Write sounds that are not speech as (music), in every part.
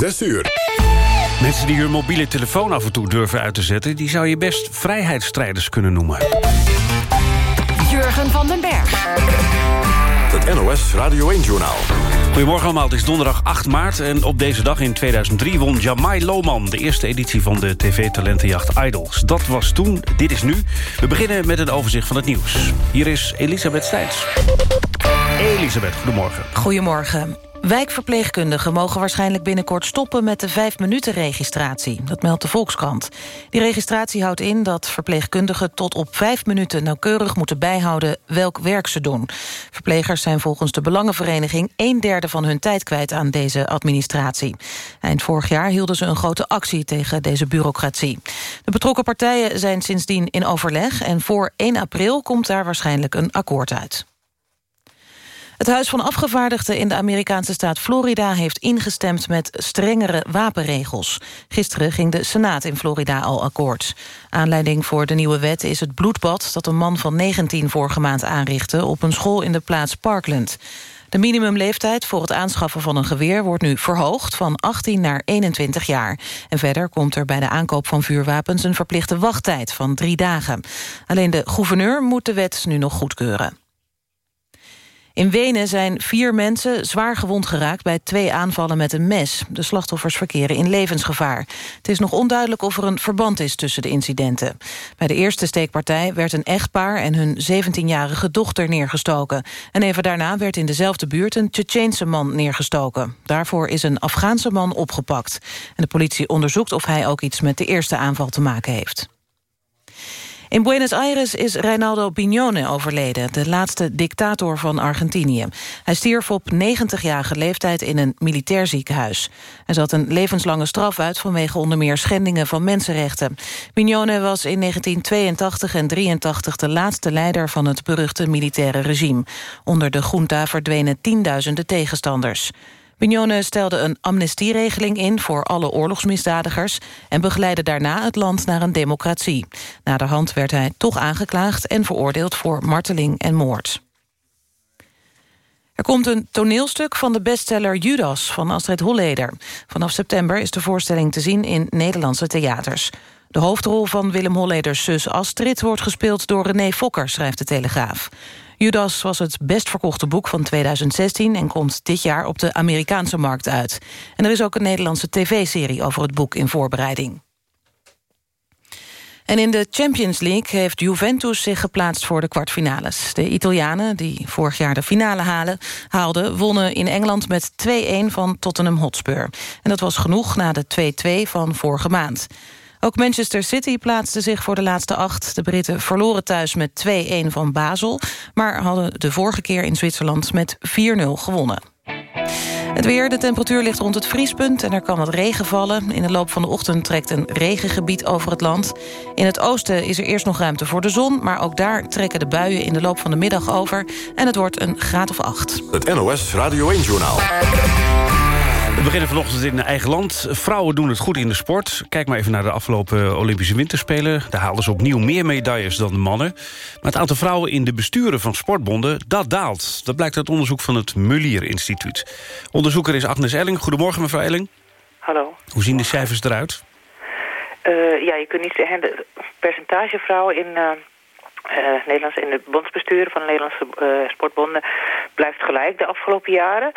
6 uur. Mensen die hun mobiele telefoon af en toe durven uit te zetten... die zou je best vrijheidsstrijders kunnen noemen. Jurgen van den Berg. Het NOS Radio 1-journaal. Goedemorgen allemaal, het is donderdag 8 maart... en op deze dag in 2003 won Jamai Lohman... de eerste editie van de tv-talentenjacht Idols. Dat was toen, dit is nu. We beginnen met een overzicht van het nieuws. Hier is Elisabeth Stijns. Elisabeth, goedemorgen. Goedemorgen. Wijkverpleegkundigen mogen waarschijnlijk binnenkort stoppen met de 5-minuten-registratie. Dat meldt de Volkskrant. Die registratie houdt in dat verpleegkundigen tot op 5 minuten nauwkeurig moeten bijhouden welk werk ze doen. Verplegers zijn volgens de Belangenvereniging een derde van hun tijd kwijt aan deze administratie. Eind vorig jaar hielden ze een grote actie tegen deze bureaucratie. De betrokken partijen zijn sindsdien in overleg en voor 1 april komt daar waarschijnlijk een akkoord uit. Het Huis van Afgevaardigden in de Amerikaanse staat Florida... heeft ingestemd met strengere wapenregels. Gisteren ging de Senaat in Florida al akkoord. Aanleiding voor de nieuwe wet is het bloedbad... dat een man van 19 vorige maand aanrichtte... op een school in de plaats Parkland. De minimumleeftijd voor het aanschaffen van een geweer... wordt nu verhoogd van 18 naar 21 jaar. En verder komt er bij de aankoop van vuurwapens... een verplichte wachttijd van drie dagen. Alleen de gouverneur moet de wet nu nog goedkeuren. In Wenen zijn vier mensen zwaar gewond geraakt... bij twee aanvallen met een mes. De slachtoffers verkeren in levensgevaar. Het is nog onduidelijk of er een verband is tussen de incidenten. Bij de eerste steekpartij werd een echtpaar... en hun 17-jarige dochter neergestoken. En even daarna werd in dezelfde buurt een Tsjetsjeense man neergestoken. Daarvoor is een Afghaanse man opgepakt. En de politie onderzoekt of hij ook iets met de eerste aanval te maken heeft. In Buenos Aires is Reinaldo Pignone overleden... de laatste dictator van Argentinië. Hij stierf op 90-jarige leeftijd in een militair ziekenhuis. Hij zat een levenslange straf uit... vanwege onder meer schendingen van mensenrechten. Pignone was in 1982 en 83 de laatste leider... van het beruchte militaire regime. Onder de junta verdwenen tienduizenden tegenstanders. Pignone stelde een amnestieregeling in voor alle oorlogsmisdadigers... en begeleidde daarna het land naar een democratie. Naderhand werd hij toch aangeklaagd en veroordeeld voor marteling en moord. Er komt een toneelstuk van de bestseller Judas van Astrid Holleder. Vanaf september is de voorstelling te zien in Nederlandse theaters. De hoofdrol van Willem Holleders zus Astrid wordt gespeeld door René Fokker, schrijft de Telegraaf. Judas was het best verkochte boek van 2016... en komt dit jaar op de Amerikaanse markt uit. En er is ook een Nederlandse tv-serie over het boek in voorbereiding. En in de Champions League heeft Juventus zich geplaatst voor de kwartfinales. De Italianen, die vorig jaar de finale halen, haalden... wonnen in Engeland met 2-1 van Tottenham Hotspur. En dat was genoeg na de 2-2 van vorige maand. Ook Manchester City plaatste zich voor de laatste acht. De Britten verloren thuis met 2-1 van Basel... maar hadden de vorige keer in Zwitserland met 4-0 gewonnen. Het weer, de temperatuur ligt rond het vriespunt en er kan wat regen vallen. In de loop van de ochtend trekt een regengebied over het land. In het oosten is er eerst nog ruimte voor de zon... maar ook daar trekken de buien in de loop van de middag over... en het wordt een graad of acht. Het NOS Radio 1-journaal. We beginnen vanochtend in eigen land. Vrouwen doen het goed in de sport. Kijk maar even naar de afgelopen Olympische Winterspelen. Daar haalden ze opnieuw meer medailles dan de mannen. Maar het aantal vrouwen in de besturen van sportbonden, dat daalt. Dat blijkt uit onderzoek van het Mullier Instituut. Onderzoeker is Agnes Elling. Goedemorgen, mevrouw Elling. Hallo. Hoe zien de cijfers eruit? Uh, ja, je kunt niet zeggen, de percentage vrouwen in... Uh... Uh, Nederlands in het bondsbestuur van de Nederlandse uh, sportbonden blijft gelijk de afgelopen jaren.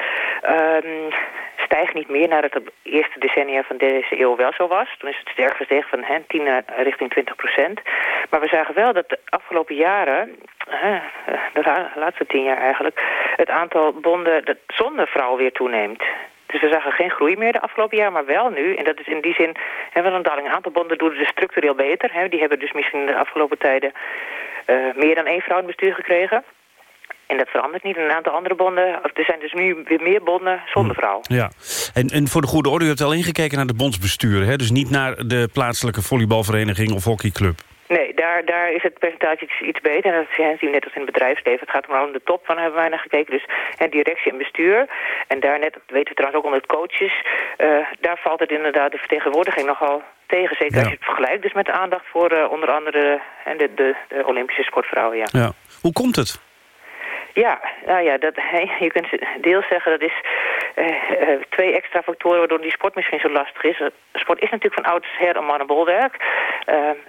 Uh, stijgt niet meer naar het eerste decennia van deze eeuw wel zo was. Toen is het sterk gezegd van hè, 10 richting 20 procent. Maar we zagen wel dat de afgelopen jaren, de laatste tien jaar eigenlijk, het aantal bonden zonder vrouw weer toeneemt. Dus we zagen geen groei meer de afgelopen jaar, maar wel nu. En dat is in die zin hebben we een daling. Een aantal bonden doen het dus structureel beter. Hè. Die hebben dus misschien de afgelopen tijden meer dan één vrouw in het bestuur gekregen. En dat verandert niet. Een aantal andere bonden, er zijn dus nu weer meer bonden zonder vrouw. Ja, en, en voor de goede orde, u hebt al ingekeken naar de bondsbesturen. Hè? Dus niet naar de plaatselijke volleybalvereniging of hockeyclub. Nee, daar, daar is het percentage iets, iets beter. En dat zien we net als in het bedrijfsleven. Het gaat maar om de top van hebben wij naar gekeken. Dus en directie en bestuur. En daar net, dat weten we trouwens ook onder coaches. Uh, daar valt het inderdaad de vertegenwoordiging nogal tegen. Zeker als je het vergelijkt dus met de aandacht voor uh, onder andere uh, de, de, de Olympische sportvrouwen. Ja. ja. Hoe komt het? Ja, nou ja, dat, (laughs) je kunt deels zeggen dat is twee extra factoren waardoor die sport misschien zo lastig is. Sport is natuurlijk van oudsher een mannenbolwerk.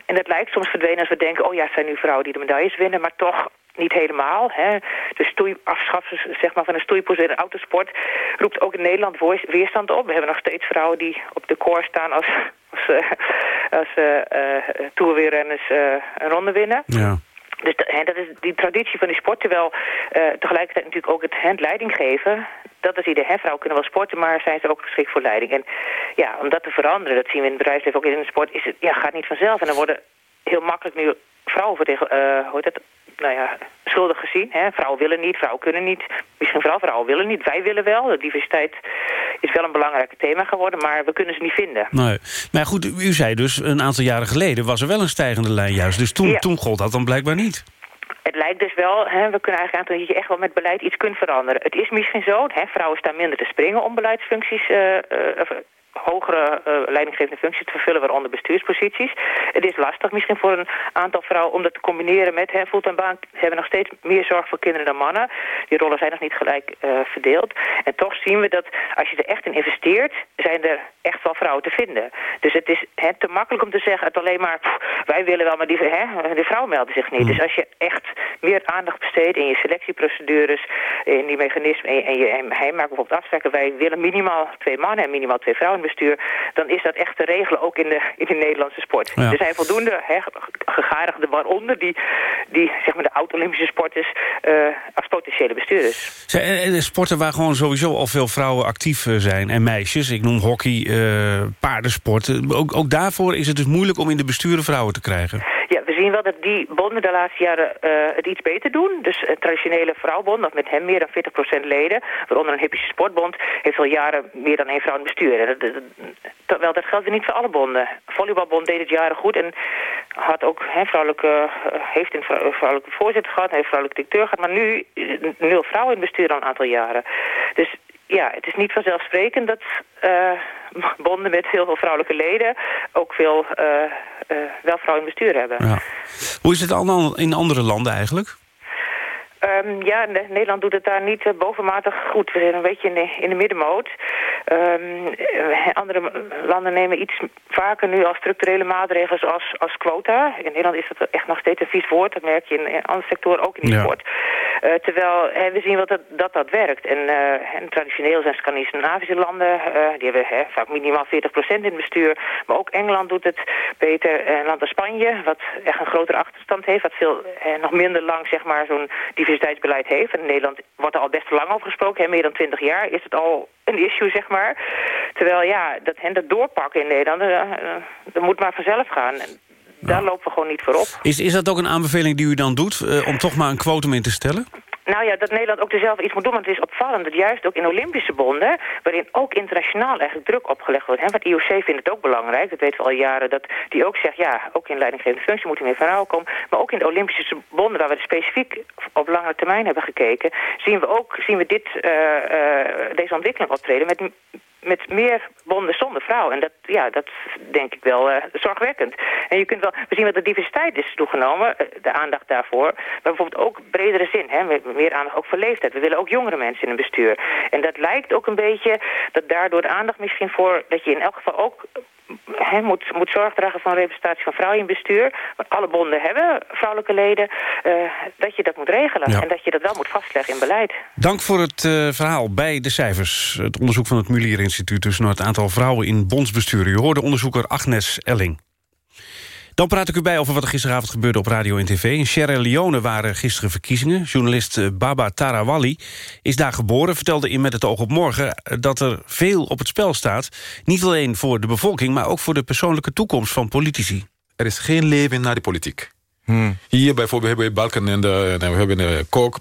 en dat lijkt soms verdwenen als we denken... oh ja, het zijn nu vrouwen die de medailles winnen... maar toch niet helemaal. Hè. De stoei, afschaffen zeg maar, van een stoeipositie in de autosport roept ook in Nederland weerstand op. We hebben nog steeds vrouwen die op de koor staan als, als, uh, als uh, uh, toerweerrenners een ronde winnen. Ja. Dus hè, dat is die traditie van die sport, terwijl tegelijkertijd natuurlijk ook het handleiding geven. Dat is ieder, hè, vrouwen kunnen wel sporten, maar zijn ze ook geschikt voor leiding. En ja, om dat te veranderen, dat zien we in het bedrijfsleven ook in de sport, is het, ja, gaat niet vanzelf. En dan worden heel makkelijk nu vrouwen vertegen, uh, hoe het, nou ja, schuldig gezien. Hè? Vrouwen willen niet, vrouwen kunnen niet. Misschien vooral vrouwen willen niet. Wij willen wel. De diversiteit is wel een belangrijk thema geworden, maar we kunnen ze niet vinden. Nee. Maar goed, u zei dus een aantal jaren geleden was er wel een stijgende lijn juist. Dus toen, toen gold dat dan blijkbaar niet het lijkt dus wel, hè, we kunnen eigenlijk aan dat je echt wel met beleid iets kunt veranderen. Het is misschien zo, hè, vrouwen staan minder te springen om beleidsfuncties, uh, uh, hogere uh, leidinggevende functies te vervullen, waaronder bestuursposities. Het is lastig misschien voor een aantal vrouwen om dat te combineren met hè, fulltime baan. Ze hebben nog steeds meer zorg voor kinderen dan mannen. Die rollen zijn nog niet gelijk uh, verdeeld. En toch zien we dat als je er echt in investeert, zijn er echt wel vrouwen te vinden. Dus het is hè, te makkelijk om te zeggen, het alleen maar, pff, wij willen wel, maar die, hè, de vrouwen melden zich niet. Mm. Dus als je echt meer aandacht besteedt in je selectieprocedures, in die mechanismen, en, en je, en hij maakt bijvoorbeeld afspraken, wij willen minimaal twee mannen en minimaal twee vrouwen bestuur... dan is dat echt te regelen, ook in de, in de Nederlandse sport. Er zijn voldoende he, gegadigden waaronder die, die zeg maar de oud-Olympische sporters... Uh, als potentiële bestuurders. Zijn sporten waar gewoon sowieso al veel vrouwen actief eh, zijn en meisjes. Ik noem hockey, uh, paardensport. Ook, ook daarvoor is het dus moeilijk om in de besturen vrouwen te krijgen. Ja, we zien wel dat die bonden de laatste jaren uh, het iets beter doen. Dus een traditionele vrouwbond, of met hem meer dan 40% leden... waaronder een hippische sportbond, heeft al jaren meer dan één vrouw in het bestuur. terwijl dat geldt niet voor alle bonden. Volleybalbond deed het jaren goed en had ook he, vrouwelijke, uh, heeft een vrouwelijke voorzitter gehad... heeft vrouwelijke directeur gehad, maar nu nul vrouwen in het bestuur al een aantal jaren. Dus ja, het is niet vanzelfsprekend dat uh, (laughs) bonden met heel veel vrouwelijke leden... ook veel uh, uh, wel vrouwen in bestuur hebben. Ja. Hoe is het in andere landen eigenlijk? Um, ja, Nederland doet het daar niet bovenmatig goed. We zijn een beetje in de, in de middenmoot. Um, andere landen nemen iets vaker nu als structurele maatregelen als, als quota. In Nederland is dat echt nog steeds een vies woord. Dat merk je in, andere sectoren ook in de sport. Uh, terwijl we zien wat dat, dat dat werkt. En, uh, en traditioneel zijn Scandinavische landen, die hebben he, vaak minimaal 40% in het bestuur. Maar ook Engeland doet het beter. En land als Spanje, wat echt een grotere achterstand heeft, wat veel nog minder lang zeg maar zo'n diversiteitsbeleid heeft. En in Nederland wordt er al best lang over gesproken. Hè, meer dan twintig jaar is het al een issue, zeg maar. Terwijl, ja, dat, hen dat doorpakken in Nederland, dat moet maar vanzelf gaan. Daar lopen we gewoon niet voor op. Is, is dat ook een aanbeveling die u dan doet, uh, om toch maar een quotum in te stellen? Nou ja, dat Nederland ook dezelfde iets moet doen. Want het is opvallend dat juist ook in Olympische bonden... waarin ook internationaal eigenlijk druk opgelegd wordt. Hè? Want IOC vindt het ook belangrijk. Dat weten we al jaren. Dat die ook zegt, ja, ook in leidinggevende functie moet er meer vrouwen komen. Maar ook in de Olympische bonden, waar we specifiek op lange termijn hebben gekeken... zien we ook zien we dit, uh, uh, deze ontwikkeling optreden met met meer bonden zonder vrouw. En dat, ja, dat denk ik wel uh, zorgwekkend. En je kunt wel, we zien dat de diversiteit is toegenomen, uh, de aandacht daarvoor. Maar bijvoorbeeld ook bredere zin, hè, meer aandacht ook voor leeftijd. We willen ook jongere mensen in een bestuur. En dat lijkt ook een beetje dat daardoor de aandacht misschien voor... dat je in elk geval ook he, moet, moet zorg dragen voor een representatie van vrouwen in bestuur. Want alle bonden hebben vrouwelijke leden. Uh, dat je dat moet regelen. En dat je dat wel moet vastleggen in beleid. Dank voor het uh, verhaal bij de cijfers. Het onderzoek van het Mulier Instituut... tussen het aantal vrouwen in bondsbesturen. U hoorde onderzoeker Agnes Elling. Dan praat ik u bij over wat er gisteravond gebeurde op radio en tv. In Sierra Leone waren gisteren verkiezingen. Journalist eh, Baba Tarawali is daar geboren. Vertelde in Met het oog op morgen eh, dat er veel op het spel staat. Niet alleen voor de bevolking, maar ook voor de persoonlijke toekomst van politici. Er is geen leven na de politiek. Hmm. Hier bijvoorbeeld hebben we Balken en de, we hebben de Kok.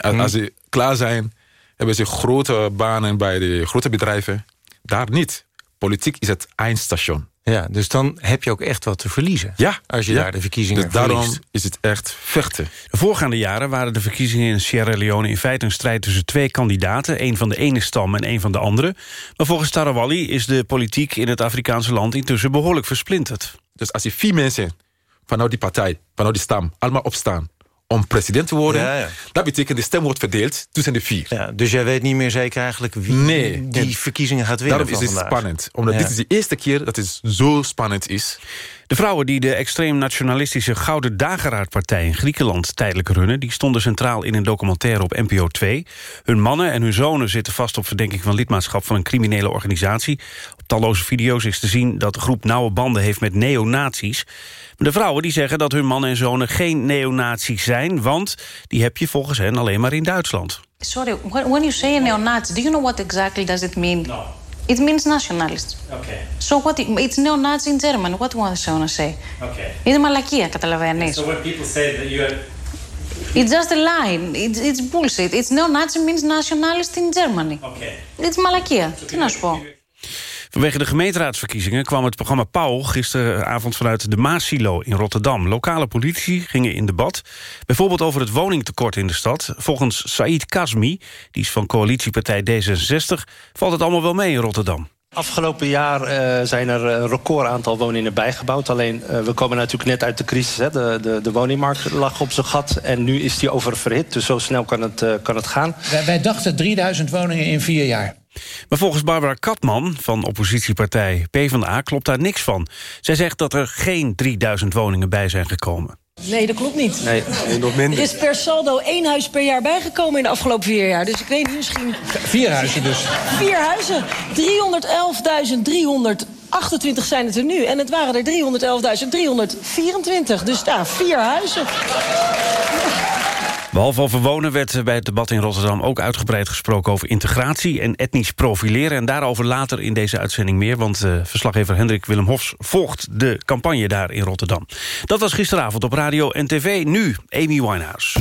Als, als ze klaar zijn, hebben ze grote banen bij de grote bedrijven. Daar niet. Politiek is het eindstation. Ja, dus dan heb je ook echt wat te verliezen. Ja. Als je daar de verkiezingen dus daarom is het echt vechten. De voorgaande jaren waren de verkiezingen in Sierra Leone... in feite een strijd tussen twee kandidaten. één van de ene stam en één van de andere. Maar volgens Tarawali is de politiek in het Afrikaanse land... intussen behoorlijk versplinterd. Dus als je vier mensen vanuit die partij, vanuit die stam... allemaal opstaan om president te worden. Ja, ja. Dat betekent de stem wordt verdeeld tussen de vier. Ja, dus jij weet niet meer zeker eigenlijk wie Nee. die verkiezingen gaat winnen Daarom is het vandaag. spannend. Omdat Ja. dit is de eerste keer dat het zo spannend is. De vrouwen die de extreem nationalistische Gouden Dageraadpartij in Griekenland tijdelijk runnen... die stonden centraal in een documentaire op NPO 2. Hun mannen en hun zonen zitten vast op verdenking van lidmaatschap van een criminele organisatie. Op talloze video's is te zien dat de groep nauwe banden heeft met neonazies. Maar de vrouwen die zeggen dat hun mannen en zonen geen neonazies zijn... want die heb je volgens hen alleen maar in Duitsland. Sorry, when, when you say neo-Nazi, do you know what exactly does it mean? No. It means nationalist. Okay. So what? It's neo-Nazi in German. What was I gonna say? Okay. Είναι μαλακία, καταλαβαίνεις. So when people say that you have It's just a lie. It's, it's bullshit. It's neo-Nazi means nationalist in Germany. okay. It's μαλακία. Τι να σου πω. Vanwege de gemeenteraadsverkiezingen kwam het programma Pauw... gisteravond vanuit de Maasilo in Rotterdam. Lokale politici gingen in debat. Bijvoorbeeld over het woningtekort in de stad. Volgens Said Kazmi, die is van coalitiepartij D66... valt het allemaal wel mee in Rotterdam. Afgelopen jaar eh, zijn er een record aantal woningen bijgebouwd. Alleen eh, we komen natuurlijk net uit de crisis. Hè. De, de, de woningmarkt lag op zijn gat en nu is die oververhit. Dus zo snel kan het, eh, kan het gaan. Wij, wij dachten 3000 woningen in vier jaar. Maar volgens Barbara Katman van oppositiepartij PvdA klopt daar niks van. Zij zegt dat er geen 3000 woningen bij zijn gekomen. Nee, dat klopt niet. Nee, (laughs) nog Er minder. is per saldo één huis per jaar bijgekomen in de afgelopen vier jaar. Dus ik weet niet, misschien Vier huizen dus. vier huizen. 311.328 zijn het er nu. En het waren er 311.324. Dus daar, vier huizen. Behalve over werd bij het debat in Rotterdam... ook uitgebreid gesproken over integratie en etnisch profileren. En daarover later in deze uitzending meer... want eh, verslaggever Hendrik Willem Hofs volgt de campagne daar in Rotterdam. Dat was gisteravond op radio en tv. Nu Amy Winehouse.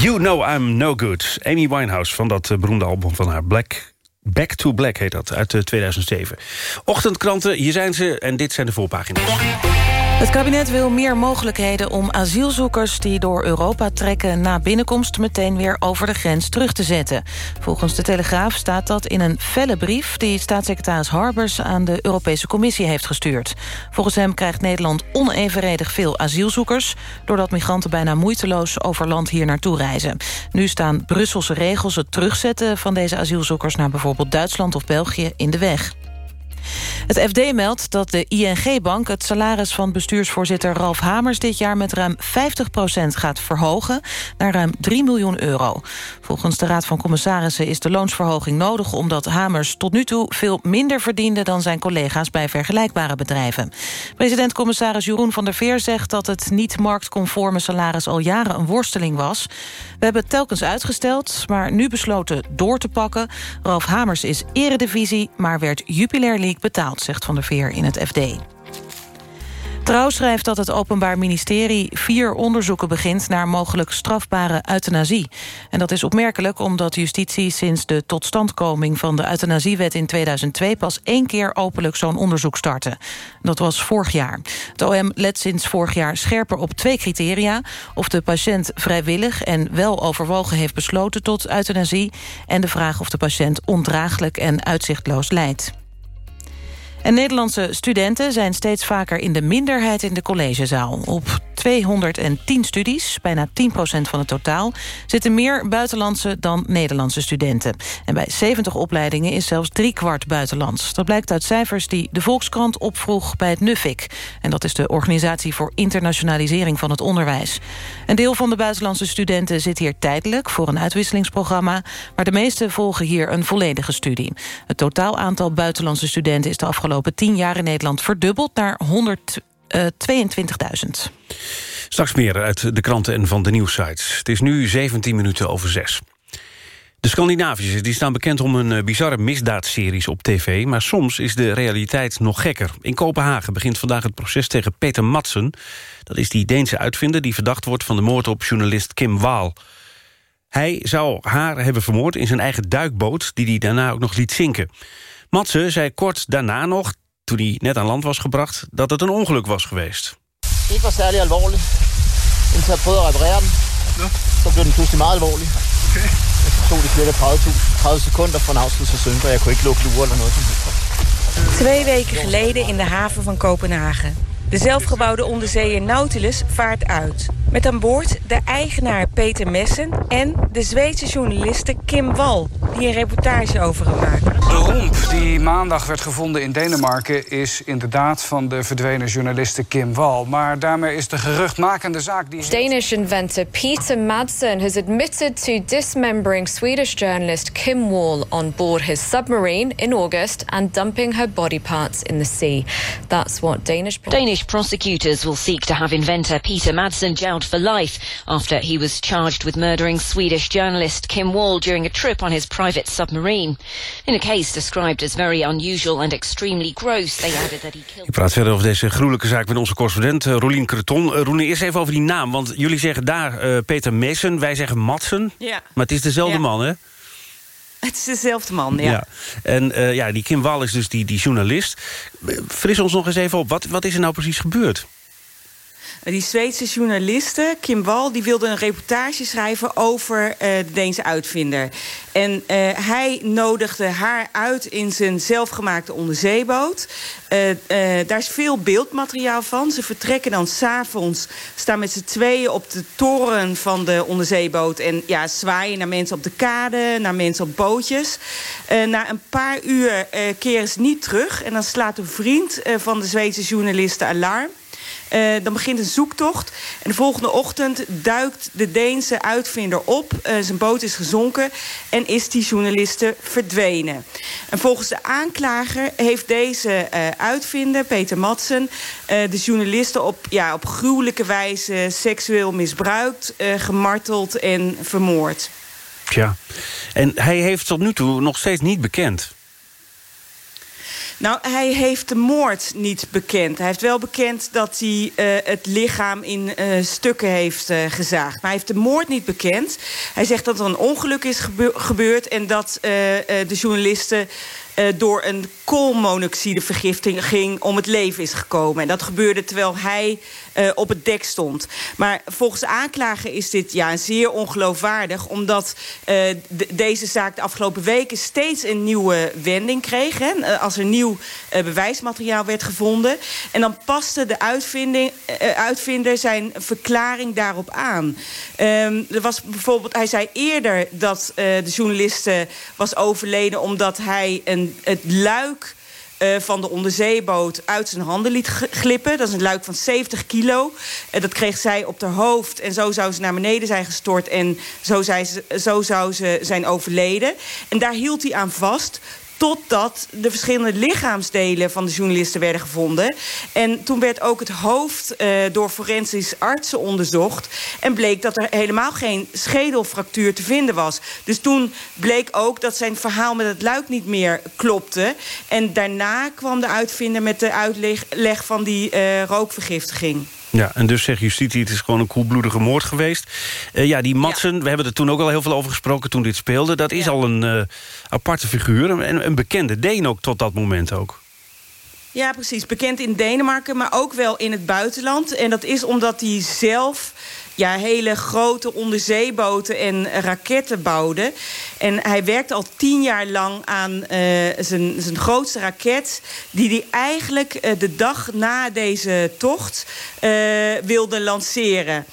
You Know I'm No Good. Amy Winehouse van dat eh, beroemde album van haar Black... Back to Black heet dat, uit eh, 2007. Ochtendkranten, hier zijn ze en dit zijn de voorpagina's. Het kabinet wil meer mogelijkheden om asielzoekers die door Europa trekken na binnenkomst meteen weer over de grens terug te zetten. Volgens de Telegraaf staat dat in een felle brief die staatssecretaris Harbers aan de Europese Commissie heeft gestuurd. Volgens hem krijgt Nederland onevenredig veel asielzoekers, doordat migranten bijna moeiteloos over land hier naartoe reizen. Nu staan Brusselse regels het terugzetten van deze asielzoekers naar bijvoorbeeld Duitsland of België in de weg. Het FD meldt dat de ING-bank het salaris van bestuursvoorzitter Ralf Hamers dit jaar met ruim 50% gaat verhogen naar ruim 3 miljoen euro. Volgens de Raad van Commissarissen is de loonsverhoging nodig omdat Hamers tot nu toe veel minder verdiende dan zijn collega's bij vergelijkbare bedrijven. President-commissaris Jeroen van der Veer zegt dat het niet marktconforme salaris al jaren een worsteling was. We hebben het telkens uitgesteld, maar nu besloten door te pakken. Ralf Hamers is eredivisie, maar werd Jupiler Betaald, zegt Van der Veer in het FD. Trouw schrijft dat het Openbaar Ministerie vier onderzoeken begint... naar mogelijk strafbare euthanasie. En dat is opmerkelijk omdat justitie sinds de totstandkoming... van de euthanasiewet in 2002 pas één keer openlijk zo'n onderzoek startte. Dat was vorig jaar. Het OM let sinds vorig jaar scherper op twee criteria... of de patiënt vrijwillig en wel overwogen heeft besloten tot euthanasie... en de vraag of de patiënt ondraaglijk en uitzichtloos lijdt. En Nederlandse studenten zijn steeds vaker in de minderheid in de collegezaal. Op 210 studies, bijna 10% van het totaal... zitten meer buitenlandse dan Nederlandse studenten. En bij 70 opleidingen is zelfs driekwart buitenlands. Dat blijkt uit cijfers die de Volkskrant opvroeg bij het NUFIC. En dat is de Organisatie voor Internationalisering van het Onderwijs. Een deel van de buitenlandse studenten zit hier tijdelijk... voor een uitwisselingsprogramma, maar de meeste volgen hier een volledige studie. Het totaal aantal buitenlandse studenten is de afgelopen tien jaar in Nederland verdubbeld naar 122.000. Straks meer uit de kranten en van de nieuwsites. Het is nu 17 minuten over 6. De Scandinavische die staan bekend om hun eh, bizarre misdaadseries op tv... maar soms is de realiteit nog gekker. In Kopenhagen begint vandaag het proces tegen Peter Madsen. Dat is die Deense uitvinder die verdacht wordt van de moord op journalist Kim Waal. Hij zou haar hebben vermoord in zijn eigen duikboot... die hij daarna ook nog liet zinken. Madsen zei kort daarna nog, toen hij net aan land was gebracht... dat het een ongeluk was geweest. ikke var særlig alvorlig. Indtil jeg prøvede at reparere den, så blev den pludselig meget alvorlig. Okay. Så tog det cirka 30, 30 sekunder at synke, og jeg kunne ikke lukke lurer eller noget som helst. Twee weken geleden in de haven van Kopenhagen. De zelfgebouwde onderzeeër Nautilus vaart uit. Met aan boord de eigenaar Peter Messen en de Zweedse journaliste Kim Wall... die een reportage over hem maakt. De romp die maandag werd gevonden in Denemarken... is inderdaad van de verdwenen journaliste Kim Wall. Maar daarmee is de geruchtmakende zaak... die Danish inventor Peter Madsen has admitted to dismembering Swedish journalist Kim Wall on board his submarine in August and dumping her body parts in the sea. That's what Danish Danish prosecutors will seek to have inventor Peter Madsen jailed for life after he was charged with murdering Swedish journalist Kim Wall during a trip on his private submarine. In a case described as very unusual and extremely gross, they added that he killed... Ik praat verder over deze gruwelijke zaak met onze correspondent uh, Rolien Creton. Uh, Roelien, eerst even over die naam, want jullie zeggen daar uh, Peter Messen, wij zeggen Madsen. Ja. Maar het is dezelfde Ja. man, hè? (laughs) Het is dezelfde man, ja. En eh, ja, die Kim Wall is dus die, die journalist. Fris ons nog eens even op, wat, wat is er nou precies gebeurd? Die Zweedse journaliste, Kim Wall, die wilde een reportage schrijven over eh, de Deense uitvinder. En eh, hij nodigde haar uit in zijn zelfgemaakte onderzeeboot. Eh, daar is veel beeldmateriaal van. Ze vertrekken dan s'avonds, staan met z'n tweeën op de toren van de onderzeeboot... en ja, zwaaien naar mensen op de kade, naar mensen op bootjes. Na een paar uur keren ze niet terug... en dan slaat een vriend van de Zweedse journaliste alarm... Eh, dan begint een zoektocht. En de volgende ochtend duikt de Deense uitvinder op. Eh, zijn boot is gezonken en is die journaliste verdwenen. En volgens de aanklager heeft deze eh, uitvinder, Peter Madsen... de journalisten op, ja, op gruwelijke wijze seksueel misbruikt... gemarteld en vermoord. Tja. En hij heeft tot nu toe nog steeds niet bekend. Nou, hij heeft de moord niet bekend. Hij heeft wel bekend dat hij eh, het lichaam in eh, stukken heeft eh, gezaagd. Maar hij heeft de moord niet bekend. Hij zegt dat er een ongeluk is gebe- gebeurd... en dat de journalisten eh, door een koolmonoxidevergiftiging ging om het leven is gekomen. En dat gebeurde terwijl hij eh, op het dek stond. Maar volgens aanklager is dit ja, zeer ongeloofwaardig... omdat eh, de- deze zaak de afgelopen weken steeds een nieuwe wending kreeg. Hè, als er nieuw bewijsmateriaal werd gevonden. En dan paste de uitvinding, uitvinder zijn verklaring daarop aan. Ehm, er was bijvoorbeeld, hij zei eerder dat de journaliste was overleden... omdat hij een, het luik eh, van de onderzeeboot uit zijn handen liet glippen. Dat is een luik van 70 kilo. Eh, dat kreeg zij op haar hoofd en zo zou ze naar beneden zijn gestort... en zo, zo zou ze zijn overleden. En daar hield hij aan vast totdat de verschillende lichaamsdelen van de journalisten werden gevonden. En toen werd ook het hoofd eh, door forensisch artsen onderzocht... en bleek dat er helemaal geen schedelfractuur te vinden was. Dus toen bleek ook dat zijn verhaal met het luik niet meer klopte. En daarna kwam de uitvinder met de uitleg leg van die eh, rookvergiftiging. Ja, en dus zegt justitie, het is gewoon een koelbloedige moord geweest. Eh, ja, die Madsen, we hebben er toen ook al heel veel over gesproken toen dit speelde. Dat is al een eh, aparte figuur, en een bekende Deen ook tot dat moment ook. Ja, precies. Bekend in Denemarken, maar ook wel in het buitenland. En dat is omdat hij zelf ja, hele grote onderzeeboten en raketten bouwde. En hij werkte al tien jaar lang aan eh, zijn, zijn grootste raket... die hij eigenlijk eh, de dag na deze tocht eh, wilde lanceren.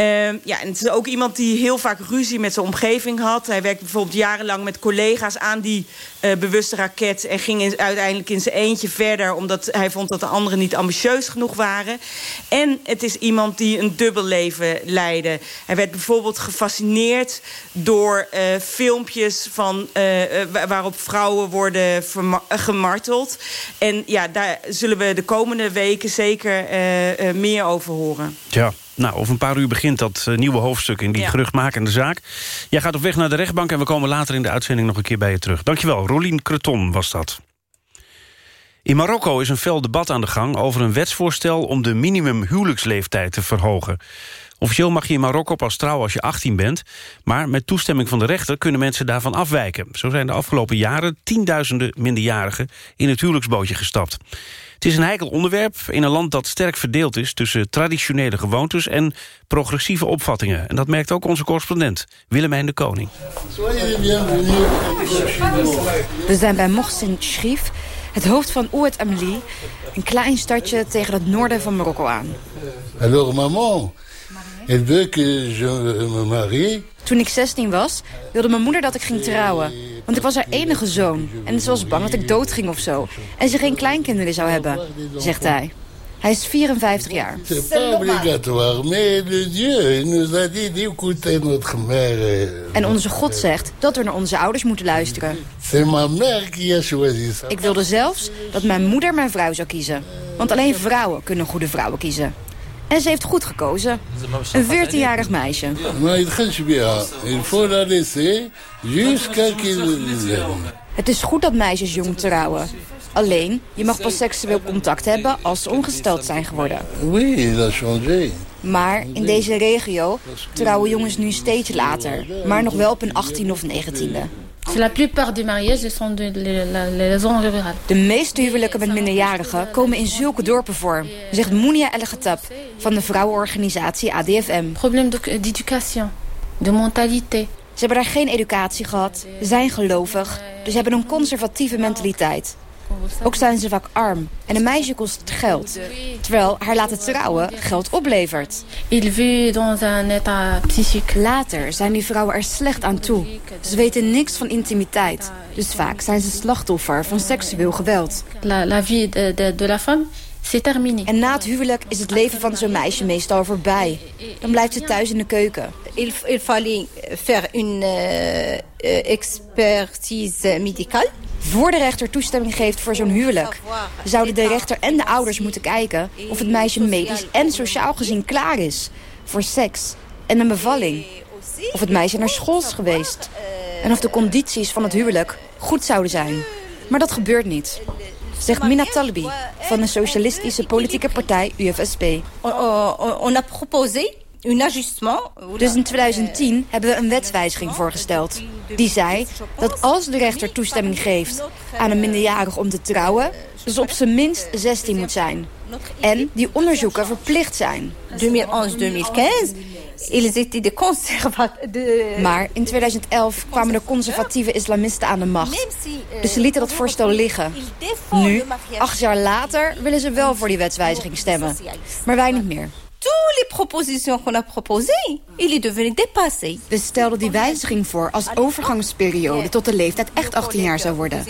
Eh, ja, en het is ook iemand die heel vaak ruzie met zijn omgeving had. Hij werkte bijvoorbeeld jarenlang met collega's aan die eh, bewuste raket... en ging in- uiteindelijk in zijn eentje verder... omdat hij vond dat de anderen niet ambitieus genoeg waren. En het is iemand die een dubbel leven leidde. Hij werd bijvoorbeeld gefascineerd door eh, filmpjes... Van, eh, wa- waarop vrouwen worden gemarteld. En ja, daar zullen we de komende weken zeker meer over horen. Ja. Nou, over een paar uur begint dat eh, nieuwe hoofdstuk in die Ja. geruchtmakende zaak. Jij gaat op weg naar de rechtbank en we komen later in de uitzending nog een keer bij je terug. Dankjewel, Rolien Creton was dat. In Marokko is een fel debat aan de gang over een wetsvoorstel... om de minimum huwelijksleeftijd te verhogen. Officieel mag je in Marokko pas trouwen als je 18 bent... maar met toestemming van de rechter kunnen mensen daarvan afwijken. Zo zijn de afgelopen jaren tienduizenden minderjarigen... in het huwelijksbootje gestapt. Het is een heikel onderwerp in een land dat sterk verdeeld is... tussen traditionele gewoontes en progressieve opvattingen. En dat merkt ook onze correspondent Willemijn de Koning. We zijn bij Mohsin Shrif, het hoofd van Oued Amli... een klein stadje tegen het noorden van Marokko aan. Alors maman, elle veut que je me marie. Toen ik 16 was, wilde mijn moeder dat ik ging trouwen. Want ik was haar enige zoon. En ze was bang dat ik doodging of zo. En ze geen kleinkinderen zou hebben, zegt hij. Hij is 54 jaar. C'est pas obligatoire, mais le Dieu il nous a dit d'écouter notre mère. En onze God zegt dat we naar onze ouders moeten luisteren. C'est ma mère qui a choisi ça. Ik wilde zelfs dat mijn moeder mijn vrouw zou kiezen. Want alleen vrouwen kunnen goede vrouwen kiezen. En ze heeft goed gekozen. Een 14-jarig meisje. Het is goed dat meisjes jong trouwen. Alleen, je mag pas seksueel contact hebben als ze ongesteld zijn geworden. Dat. Maar in deze regio trouwen jongens nu steeds later. Maar nog wel op een 18e of 19e. La plupart des mariages sont de la- meeste huwelijken met minderjarigen komen in zulke dorpen voor, zegt Mounia El Ghatab van de vrouwenorganisatie ADFM. Probleem d'éducation, de mentalité. Ze hebben daar geen educatie gehad, zijn gelovig, dus hebben een conservatieve mentaliteit. Ook zijn ze vaak arm en een meisje kost geld. Terwijl haar laten trouwen geld oplevert. Il vit dans un état psychique. Later zijn die vrouwen er slecht aan toe. Ze weten niks van intimiteit. Dus vaak zijn ze slachtoffer van seksueel geweld. La, vie de, de, de la femme, c'est terminé. En na het huwelijk is het leven van zo'n meisje meestal voorbij. Dan blijft ze thuis in de keuken. Il, il fallait faire une euh, euh, expertise médicale. Voor de rechter toestemming geeft voor zo'n huwelijk... zouden de rechter en de ouders moeten kijken... of het meisje medisch en sociaal gezien klaar is... voor seks en een bevalling. Of het meisje naar school is geweest. En of de condities van het huwelijk goed zouden zijn. Maar dat gebeurt niet. Zegt Mina Talbi van de socialistische politieke partij UFSP. On, a proposé. Dus in 2010 hebben we een wetswijziging voorgesteld. Die zei dat als de rechter toestemming geeft aan een minderjarig om te trouwen... ze op zijn minst 16 moet zijn. En die onderzoeken verplicht zijn. 2011-2015, ils étaient de conservateurs. Maar in 2011 kwamen de conservatieve islamisten aan de macht. Dus ze lieten dat voorstel liggen. Nu, acht jaar later, willen ze wel voor die wetswijziging stemmen. Maar wij niet meer. Toutes les propositions qu'on a proposées, il est devenu dépassé. We stelden die wijziging voor als overgangsperiode tot de leeftijd echt 18 jaar zou worden.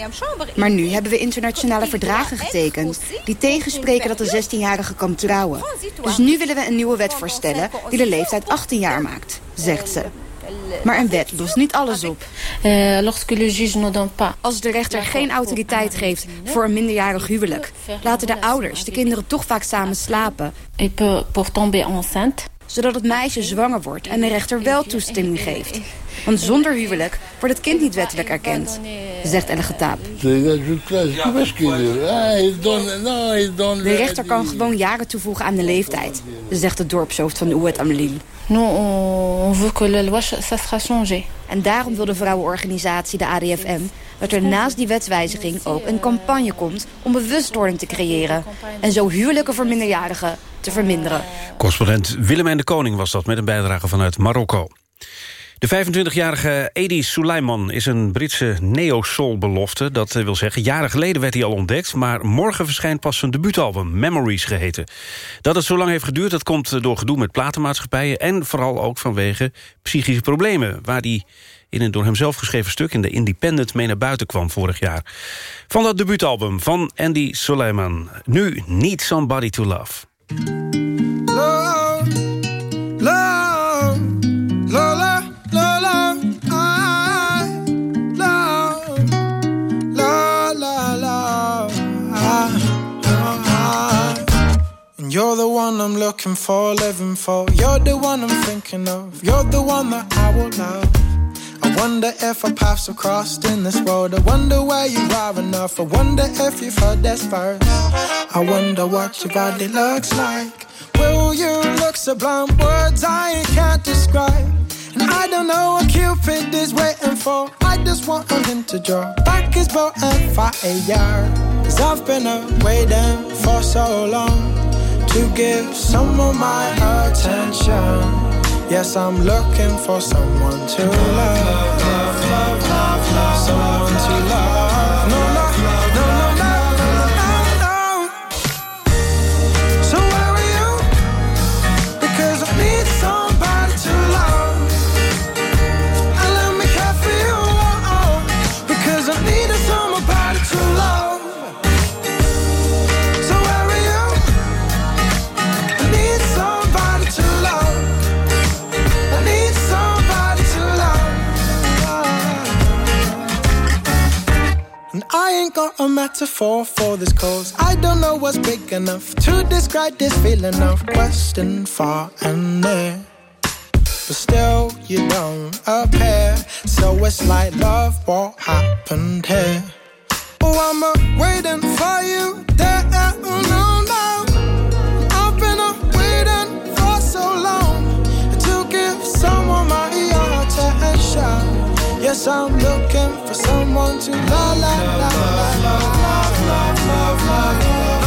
Maar nu hebben we internationale verdragen getekend die tegenspreken dat de 16-jarige kan trouwen. Dus nu willen we een nieuwe wet voorstellen die de leeftijd 18 jaar maakt, zegt ze. Maar een wet lost niet alles op. Als de rechter geen autoriteit geeft voor een minderjarig huwelijk... laten de ouders de kinderen toch vaak samen slapen. Zodat het meisje zwanger wordt en de rechter wel toestemming geeft. Want zonder huwelijk wordt het kind niet wettelijk erkend, zegt El donnent De rechter kan gewoon jaren toevoegen aan de leeftijd, zegt de dorpshoofd van Oued Amlil. En daarom wil de vrouwenorganisatie, de ADFM, dat er naast die wetswijziging ook een campagne komt om bewustwording te creëren. En zo huwelijken voor minderjarigen te verminderen. Correspondent Willemijn de Koning was dat met een bijdrage vanuit Marokko. De 25-jarige Edi Suleiman is een Britse neo-soul-belofte. Dat wil zeggen, jaren geleden werd hij al ontdekt... maar morgen verschijnt pas zijn debuutalbum, Memories geheten. Dat het zo lang heeft geduurd, dat komt door gedoe met platenmaatschappijen... en vooral ook vanwege psychische problemen... waar hij in een door hem zelf geschreven stuk in de Independent mee naar buiten kwam vorig jaar. Van dat debuutalbum van Andy Suleiman. Nu Need Somebody to. Love, one I'm looking for, living for. You're the one I'm thinking of. You're the one that I will love. I wonder if our paths have crossed in this world. I wonder where you are enough. I wonder if you've heard this verse. I wonder what your body looks like. Will you look sublime? Words I can't describe. And I don't know what Cupid is waiting for. I just want him to draw back his bow and fire. Cause I've been uh, waiting for so long to give some of my attention. Yes, I'm looking for someone to love, love, love, love, love, love. love. Metaphor for this cause. I don't know what's big enough to describe this feeling of questing far and near. But still, you don't appear. So it's like love, what happened here? Oh, I'm waiting for you there. Yes, I'm looking for someone to love, love, love, love, love, love, love, love, love. No, no, no,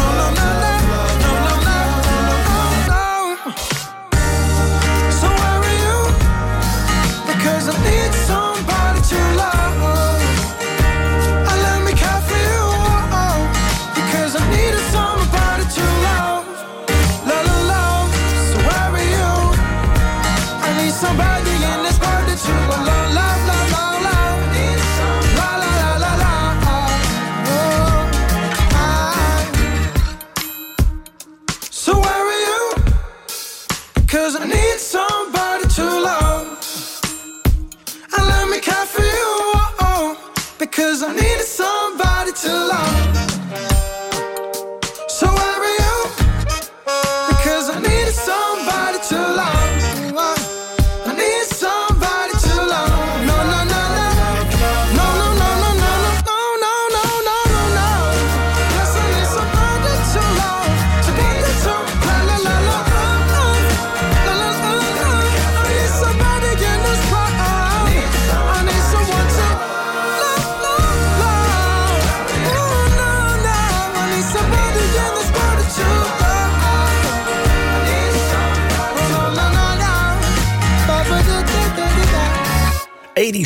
Cause I need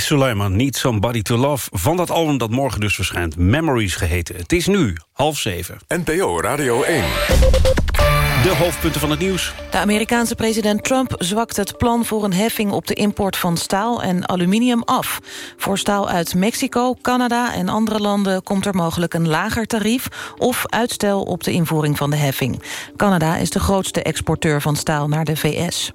Suleiman, Need Somebody to Love... van dat album dat morgen dus verschijnt. Memories geheten. Het is nu half zeven. NPO Radio 1. De hoofdpunten van het nieuws. De Amerikaanse president Trump zwakt het plan voor een heffing op de import van staal en aluminium af. Voor staal uit Mexico, Canada en andere landen komt er mogelijk een lager tarief of uitstel op de invoering van de heffing. Canada is de grootste exporteur van staal naar de VS.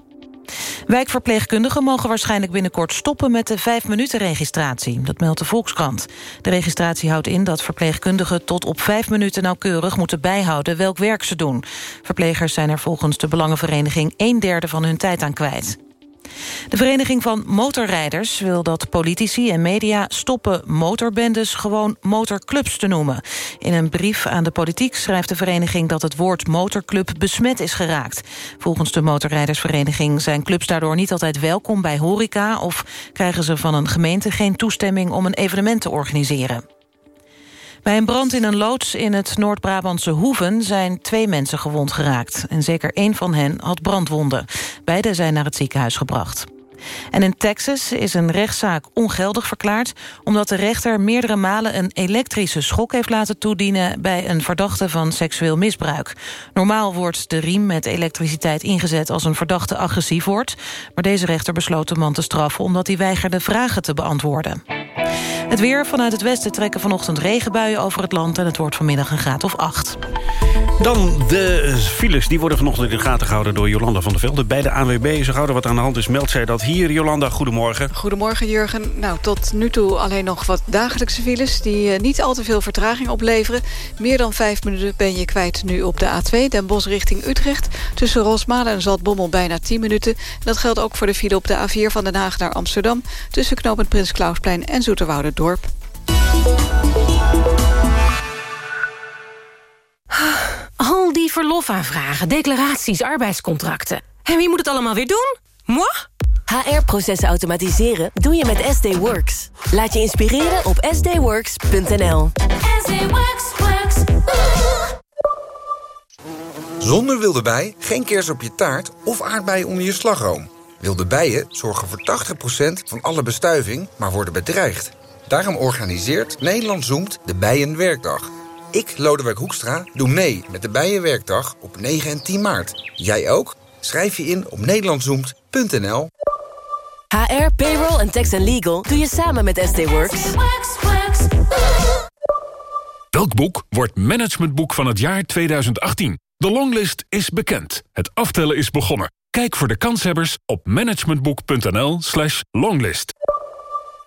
Wijkverpleegkundigen mogen waarschijnlijk binnenkort stoppen met de 5-minuten-registratie. Dat meldt de Volkskrant. De registratie houdt in dat verpleegkundigen tot op 5 minuten nauwkeurig moeten bijhouden welk werk ze doen. Verplegers zijn er volgens de Belangenvereniging een derde van hun tijd aan kwijt. De Vereniging van Motorrijders wil dat politici en media stoppen motorbendes gewoon motorclubs te noemen. In een brief aan de politiek schrijft de vereniging dat het woord motorclub besmet is geraakt. Volgens de motorrijdersvereniging zijn clubs daardoor niet altijd welkom bij horeca of krijgen ze van een gemeente geen toestemming om een evenement te organiseren. Bij een brand in een loods in het Noord-Brabantse Hoeven... zijn twee mensen gewond geraakt. En zeker één van hen had brandwonden. Beide zijn naar het ziekenhuis gebracht. En in Texas is een rechtszaak ongeldig verklaard... omdat de rechter meerdere malen een elektrische schok heeft laten toedienen... bij een verdachte van seksueel misbruik. Normaal wordt de riem met elektriciteit ingezet als een verdachte agressief wordt... maar deze rechter besloot de man te straffen... omdat hij weigerde vragen te beantwoorden. Het weer vanuit het westen trekken vanochtend regenbuien over het land... en het wordt vanmiddag een graad of acht. Dan de files, die worden vanochtend in de gaten gehouden door Jolanda van der Velde. Bij de ANWB, zo gauw er wat aan de hand is, meldt zij dat hier. Jolanda, goedemorgen. Goedemorgen Jurgen. Nou, tot nu toe alleen nog wat dagelijkse files... die eh, niet al te veel vertraging opleveren. Meer dan vijf minuten ben je kwijt nu op de A2, Den Bosch richting Utrecht. Tussen Rosmalen en Zaltbommel bijna 10 minuten. Dat geldt ook voor de file op de A4 van Den Haag naar Amsterdam... tussen knooppunt Prins Klausplein en Zoeterwoude-dorp. Al die verlofaanvragen, declaraties, arbeidscontracten. En wie moet het allemaal weer doen? Moi? HR-processen automatiseren doe je met SD Works. Laat je inspireren op sdworks.nl. Zonder wilde bij geen kers op je taart of aardbeien onder je slagroom. Wilde bijen zorgen voor 80% van alle bestuiving, maar worden bedreigd. Daarom organiseert Nederland Zoomt de Bijenwerkdag. Ik, Lodewijk Hoekstra, doe mee met de Bijenwerkdag op 9 en 10 maart. Jij ook? Schrijf je in op nederlandzoomt.nl. HR, payroll en tax and legal doe je samen met SD Works. Welk boek wordt managementboek van het jaar 2018? De longlist is bekend. Het aftellen is begonnen. Kijk voor de kanshebbers op managementboek.nl slash longlist.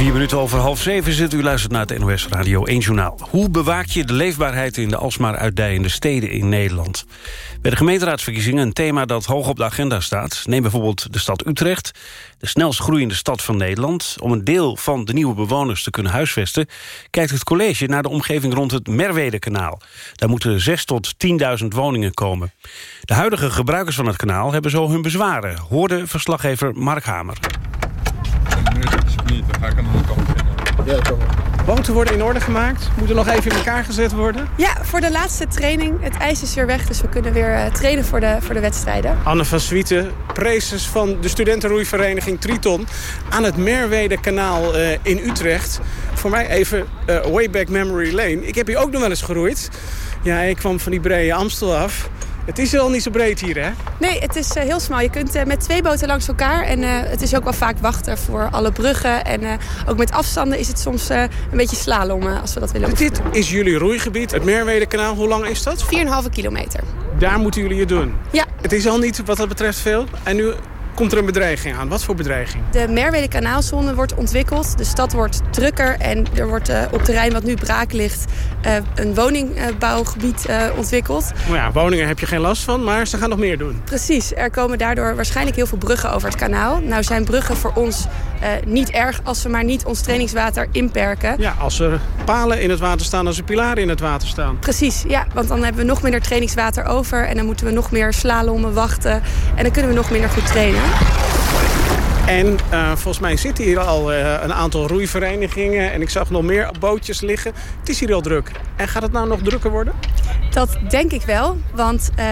Vier minuten over half zeven zit u luistert naar het NOS Radio 1 Journaal. Hoe bewaak je de leefbaarheid in de alsmaar uitdijende steden in Nederland? Bij de gemeenteraadsverkiezingen een thema dat hoog op de agenda staat. Neem bijvoorbeeld de stad Utrecht, de snelst groeiende stad van Nederland. Om een deel van de nieuwe bewoners te kunnen huisvesten... kijkt het college naar de omgeving rond het Merwede-kanaal. Daar moeten 6 tot 10.000 woningen komen. De huidige gebruikers van het kanaal hebben zo hun bezwaren... hoorde verslaggever Mark Hamer. Boten worden in orde gemaakt, moeten nog even in elkaar gezet worden. Ja, voor de laatste training. Het ijs is weer weg, dus we kunnen weer eh, trainen voor de, voor de wedstrijden. Anne van Swieten, prezes van de studentenroeivereniging Triton... aan het Merwede-kanaal eh, in Utrecht. Voor mij even uh, way back memory lane. Ik heb hier ook nog wel eens geroeid. Ja, ik kwam van die brede Amstel af. Het is wel niet zo breed hier, hè? Nee, het is heel smal. Je kunt met twee boten langs elkaar. En het is ook wel vaak wachten voor alle bruggen. En ook met afstanden is het soms een beetje slalommen als we dat willen Dit is jullie roeigebied, het Merwedekanaal. Hoe lang is dat? 4,5 kilometer. Daar moeten jullie het doen? Ja. Het is al niet wat dat betreft veel. En nu komt er een bedreiging aan. Wat voor bedreiging? De Merwede Kanaalzone wordt ontwikkeld. De stad wordt drukker en er wordt uh, op terrein wat nu braak ligt... Uh, een woningbouwgebied uh, ontwikkeld. Nou ja, woningen heb je geen last van, maar ze gaan nog meer doen. Precies. Er komen daardoor waarschijnlijk heel veel bruggen over het kanaal. Nou zijn bruggen voor ons niet erg als we maar niet ons trainingswater inperken. Ja, als er palen in het water staan, als er pilaren in het water staan. Precies, ja. Want dan hebben we nog minder trainingswater over... en dan moeten we nog meer slalommen, wachten... en dan kunnen we nog minder goed trainen. En uh, volgens mij zitten hier al uh, een aantal roeiverenigingen. En ik zag nog meer bootjes liggen. Het is hier al druk. En gaat het nou nog drukker worden? Dat denk ik wel. Want uh,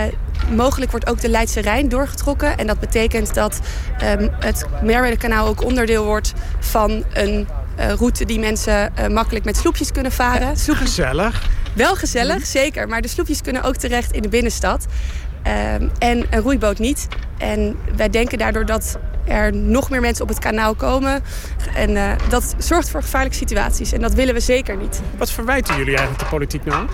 mogelijk wordt ook de Leidse Rijn doorgetrokken. En dat betekent dat um, het Merwede-kanaal ook onderdeel wordt van een route die mensen makkelijk met sloepjes kunnen varen. Sloepjes... Gezellig. Wel gezellig, zeker. Maar de sloepjes kunnen ook terecht in de binnenstad. Um, en een roeiboot niet. En wij denken daardoor dat er nog meer mensen op het kanaal komen. En uh, dat zorgt voor gevaarlijke situaties. En dat willen we zeker niet. Wat verwijten jullie eigenlijk de politiek nou?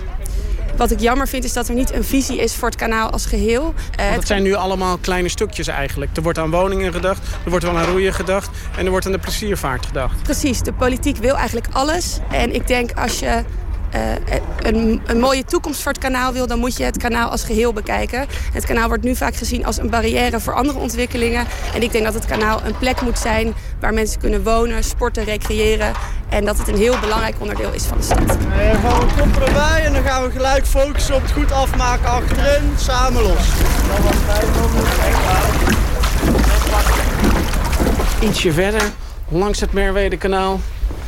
Wat ik jammer vind is dat er niet een visie is voor het kanaal als geheel. Uh, dat zijn nu allemaal kleine stukjes eigenlijk. Er wordt aan woningen gedacht, er wordt wel aan roeien gedacht... en er wordt aan de pleziervaart gedacht. Precies, de politiek wil eigenlijk alles. En ik denk als je een, een, mooie toekomst voor het kanaal wil... dan moet je het kanaal als geheel bekijken. Het kanaal wordt nu vaak gezien als een barrière voor andere ontwikkelingen. En ik denk dat het kanaal een plek moet zijn... waar mensen kunnen wonen, sporten, recreëren. En dat het een heel belangrijk onderdeel is van de stad. Dan gaan we koppen erbij en dan gaan we gelijk focussen op het goed afmaken achterin. Samen los. Ietsje verder, langs het Merwede-kanaal,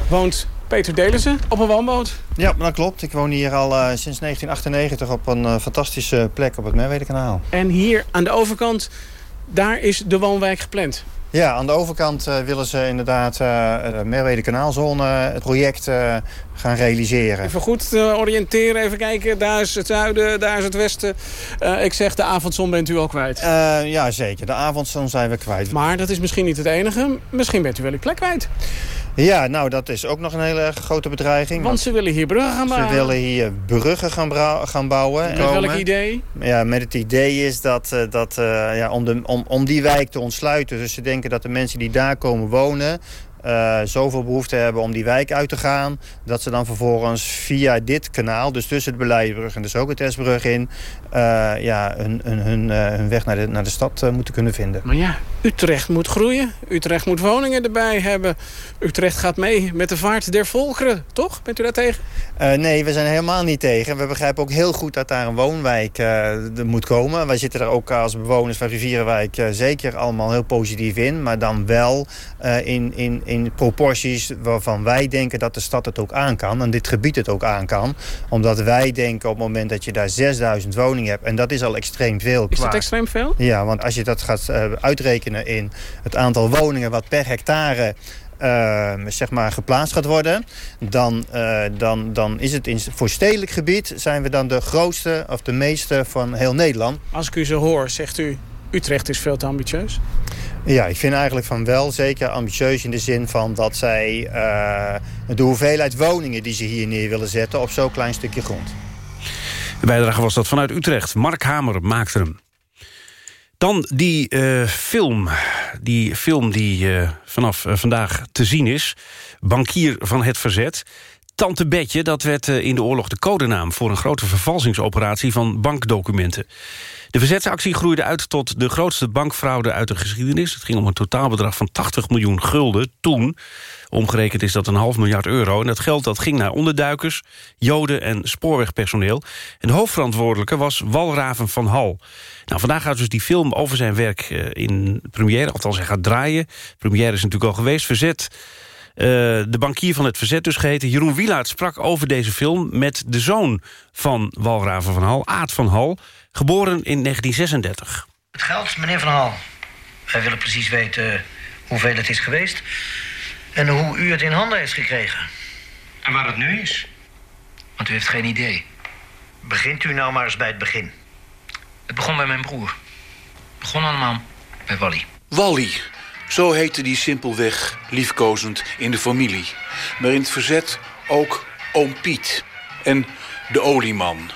woont Peter Delissen op een woonboot. Ja, dat klopt. Ik woon hier al uh, sinds 1998 op een uh, fantastische plek op het Merwedekanaal. En hier aan de overkant, daar is de woonwijk gepland. Ja, aan de overkant uh, willen ze inderdaad de Merwede Kanaalzone het project gaan realiseren. Even goed oriënteren, even kijken. Daar is het zuiden, daar is het westen. ik zeg, de avondzon bent u al kwijt. ja, zeker. De avondzon zijn we kwijt. Maar dat is misschien niet het enige. Misschien bent u wel uw plek kwijt. Ja, nou dat is ook nog een hele grote bedreiging. Want ze willen hier bruggen gaan bouwen. Ze willen hier bruggen gaan, gaan bouwen. Met welk idee? Ja, met het idee is dat, dat ja, om, de, om, om die wijk te ontsluiten. Dus ze denken dat de mensen die daar komen wonen... Uh, zoveel behoefte hebben om die wijk uit te gaan... dat ze dan vervolgens via dit kanaal, dus tussen het Beleidsbrug en dus ook het Esbrug in... Uh, ja, hun, hun, hun, uh, hun, weg naar de, naar de stad moeten kunnen vinden. Maar ja, Utrecht moet groeien. Utrecht moet woningen erbij hebben. Utrecht gaat mee met de vaart der volkeren, toch? Bent u daar tegen? nee, we zijn helemaal niet tegen. We begrijpen ook heel goed dat daar een woonwijk moet komen. Wij zitten er ook als bewoners van Rivierenwijk zeker allemaal heel positief in. Maar dan wel in... in in proporties waarvan wij denken dat de stad het ook aan kan. En dit gebied het ook aan kan. Omdat wij denken op het moment dat je daar 6000 woningen hebt... en dat is al extreem veel. Is dat extreem veel? Ja, want als je dat gaat uh, uitrekenen in het aantal woningen... wat per hectare uh, zeg maar geplaatst gaat worden... dan, uh, dan, dan is het in, voor stedelijk gebied... zijn we dan de grootste of de meeste van heel Nederland. Als ik u zo hoor, zegt u... Utrecht is veel te ambitieus? Ja, ik vind eigenlijk van wel zeker ambitieus in de zin van dat zij uh, de hoeveelheid woningen die ze hier neer willen zetten op zo'n klein stukje grond. De bijdrage was dat vanuit Utrecht. Mark Hamer maakte hem. Dan die uh, film, die film die uh, vanaf vandaag te zien is. Bankier van het Verzet. Tante Betje, dat werd in de oorlog de codenaam... voor een grote vervalsingsoperatie van bankdocumenten. De verzetsactie groeide uit tot de grootste bankfraude uit de geschiedenis. Het ging om een totaalbedrag van 80 miljoen gulden toen. Omgerekend is dat een half miljard euro. En dat geld dat ging naar onderduikers, joden en spoorwegpersoneel. En de hoofdverantwoordelijke was Walraven van Hal. Nou, vandaag gaat dus die film over zijn werk in première. Althans, hij gaat draaien. Première is natuurlijk al geweest. Verzet... Uh, de bankier van het Verzet dus geheten. Jeroen Wielaert sprak over deze film met de zoon van Walraven van Hal, Aad van Hal, geboren in 1936. Het geld, meneer van Hal. Wij willen precies weten hoeveel het is geweest en hoe u het in handen heeft gekregen. En waar het nu is? Want u heeft geen idee. Begint u nou maar eens bij het begin. Het begon bij mijn broer. Het begon allemaal bij Wally. Wally. Zo heette die simpelweg liefkozend in de familie. Maar in het verzet ook oom Piet. En de olieman.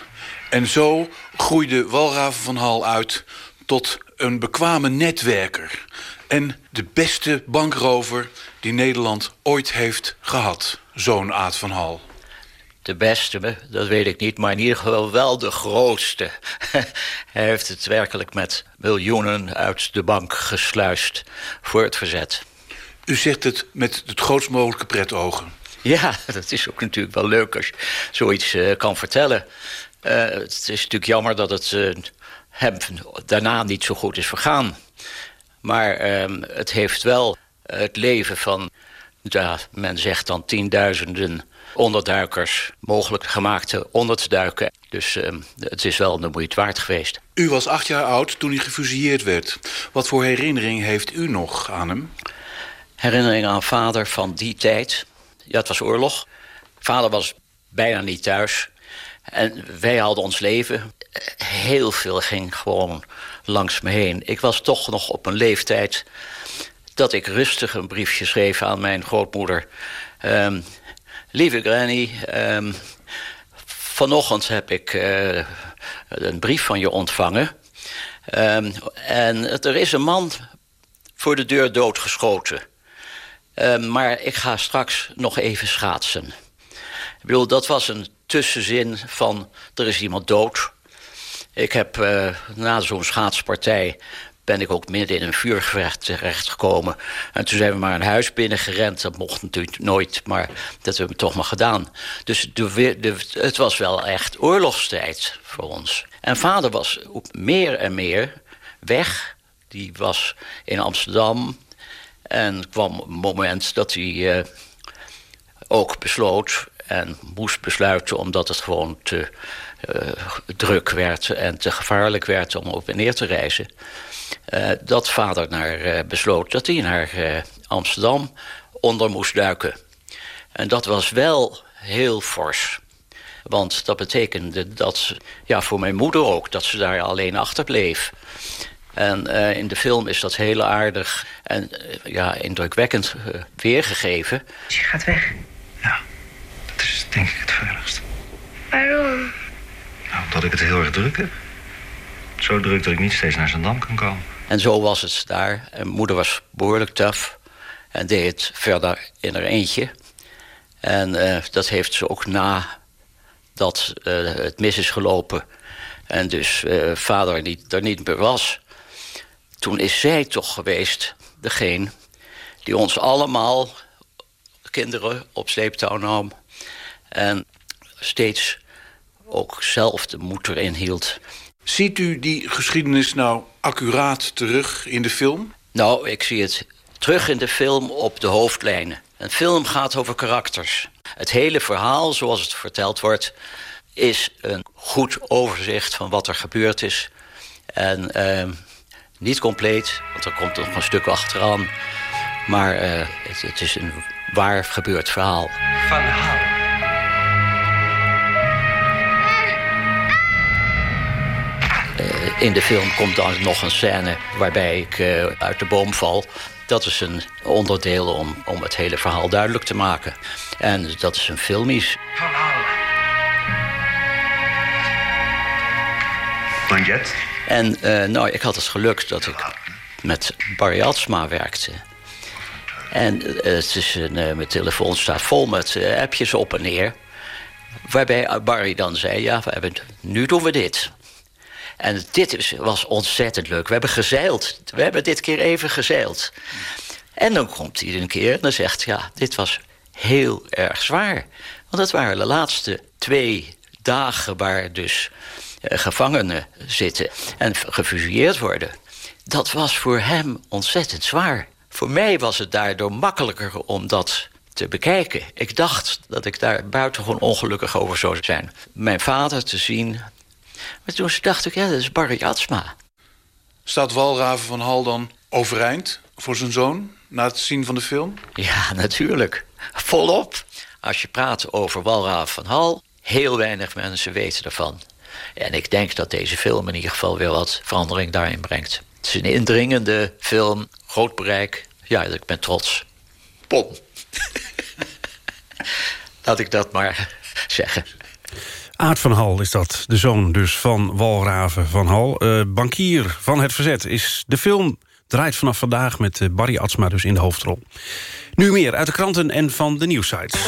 En zo groeide Walraven van Hal uit tot een bekwame netwerker. En de beste bankrover die Nederland ooit heeft gehad. Zoon Aad van Hal. De beste, dat weet ik niet, maar in ieder geval wel de grootste. (laughs) Hij heeft het werkelijk met miljoenen uit de bank gesluist voor het verzet. U zegt het met het grootst mogelijke pretogen. Ja, (laughs) dat is ook natuurlijk wel leuk als je zoiets uh, kan vertellen. Uh, het is natuurlijk jammer dat het uh, hem daarna niet zo goed is vergaan. Maar ehm, het heeft wel het leven van, ja, men zegt dan tienduizenden onderduikers mogelijk gemaakt onder te duiken. Dus uh, het is wel de moeite waard geweest. U was acht jaar oud toen hij gefusilleerd werd. Wat voor herinnering heeft u nog aan hem? Herinnering aan vader van die tijd. Ja, het was oorlog. Vader was bijna niet thuis. En wij hadden ons leven. Heel veel ging gewoon langs me heen. Ik was toch nog op een leeftijd dat ik rustig een briefje schreef aan mijn grootmoeder. Um, Lieve Granny, um, vanochtend heb ik uh, een brief van je ontvangen. Um, en er is een man voor de deur doodgeschoten. Um, maar ik ga straks nog even schaatsen. Ik bedoel, dat was een tussenzin van er is iemand dood. Ik heb uh, na zo'n schaatspartij ben ik ook midden in een vuurgevecht terechtgekomen. En toen zijn we maar een huis binnengerend. Dat mocht natuurlijk nooit, maar dat hebben we toch maar gedaan. Dus de, het was wel echt oorlogstijd voor ons. En vader was meer en meer weg. Die was in Amsterdam. En kwam een moment dat hij uh, ook besloot en moest besluiten... omdat het gewoon te uh, druk werd en te gevaarlijk werd om op en neer te reizen... Uh, dat vader naar, uh, besloot dat hij naar uh, Amsterdam onder moest duiken. En dat was wel heel fors. Want dat betekende dat, ja, voor mijn moeder ook, dat ze daar alleen achterbleef. En in de film is dat heel aardig en ja, indrukwekkend weergegeven. Dus je gaat weg? Ja, dat is denk ik het veiligst. Waarom? Nou, omdat ik het heel erg druk heb. Zo druk dat ik niet steeds naar Zandam kan komen. En zo was het daar. En moeder was behoorlijk tough. En deed het verder in haar eentje. En uh, dat heeft ze ook na dat uh, het mis is gelopen. En dus uh, vader niet, er niet meer was. Toen is zij toch geweest, degene die ons allemaal, kinderen, op sleeptouw nam. En steeds ook zelf de moed erin hield. Ziet u die geschiedenis nou accuraat terug in de film? Nou, ik zie het terug in de film op de hoofdlijnen. Een film gaat over karakters. Het hele verhaal, zoals het verteld wordt... is een goed overzicht van wat er gebeurd is. En uh, niet compleet, want er komt nog een stuk achteraan. Maar uh, het, het, is een waar gebeurd verhaal. Verhaal. In de film komt dan nog een scène waarbij ik uh, uit de boom val. Dat is een onderdeel om, om het hele verhaal duidelijk te maken. En dat is een filmisch. Verhaal. Banjet? En uh, nou, ik had het geluk dat ik met Barry Atsma werkte. En het is een, mijn telefoon staat vol met appjes op en neer. Waarbij Barry dan zei, ja, we hebben, nu doen we dit. En dit is, was ontzettend leuk. We hebben gezeild. We hebben dit keer even gezeild. En dan komt hij een keer en dan zegt... ja, dit was heel erg zwaar. Want dat waren de laatste twee dagen... waar dus uh, gevangenen zitten en gefusilleerd worden. Dat was voor hem ontzettend zwaar. Voor mij was het daardoor makkelijker om dat te bekijken. Ik dacht dat ik daar buitengewoon ongelukkig over zou zijn. Mijn vader te zien maar toen dacht ik, ja, dat is Barry Atsma. Staat Walraven van Hal dan overeind voor zijn zoon... na het zien van de film? Ja, natuurlijk. Volop. Als je praat over Walraven van Hal... heel weinig mensen weten ervan. En ik denk dat deze film in ieder geval weer wat verandering daarin brengt. Het is een indringende film, groot bereik. Ja, ik ben trots. Pom. (laughs) Laat ik dat maar zeggen. Aad van Hal is dat, de zoon dus van Walraven van Hal. Uh, bankier van het Verzet is de film... draait vanaf vandaag met eh, Barry Atsma dus in de hoofdrol. Nu meer uit de kranten en van de nieuwsites.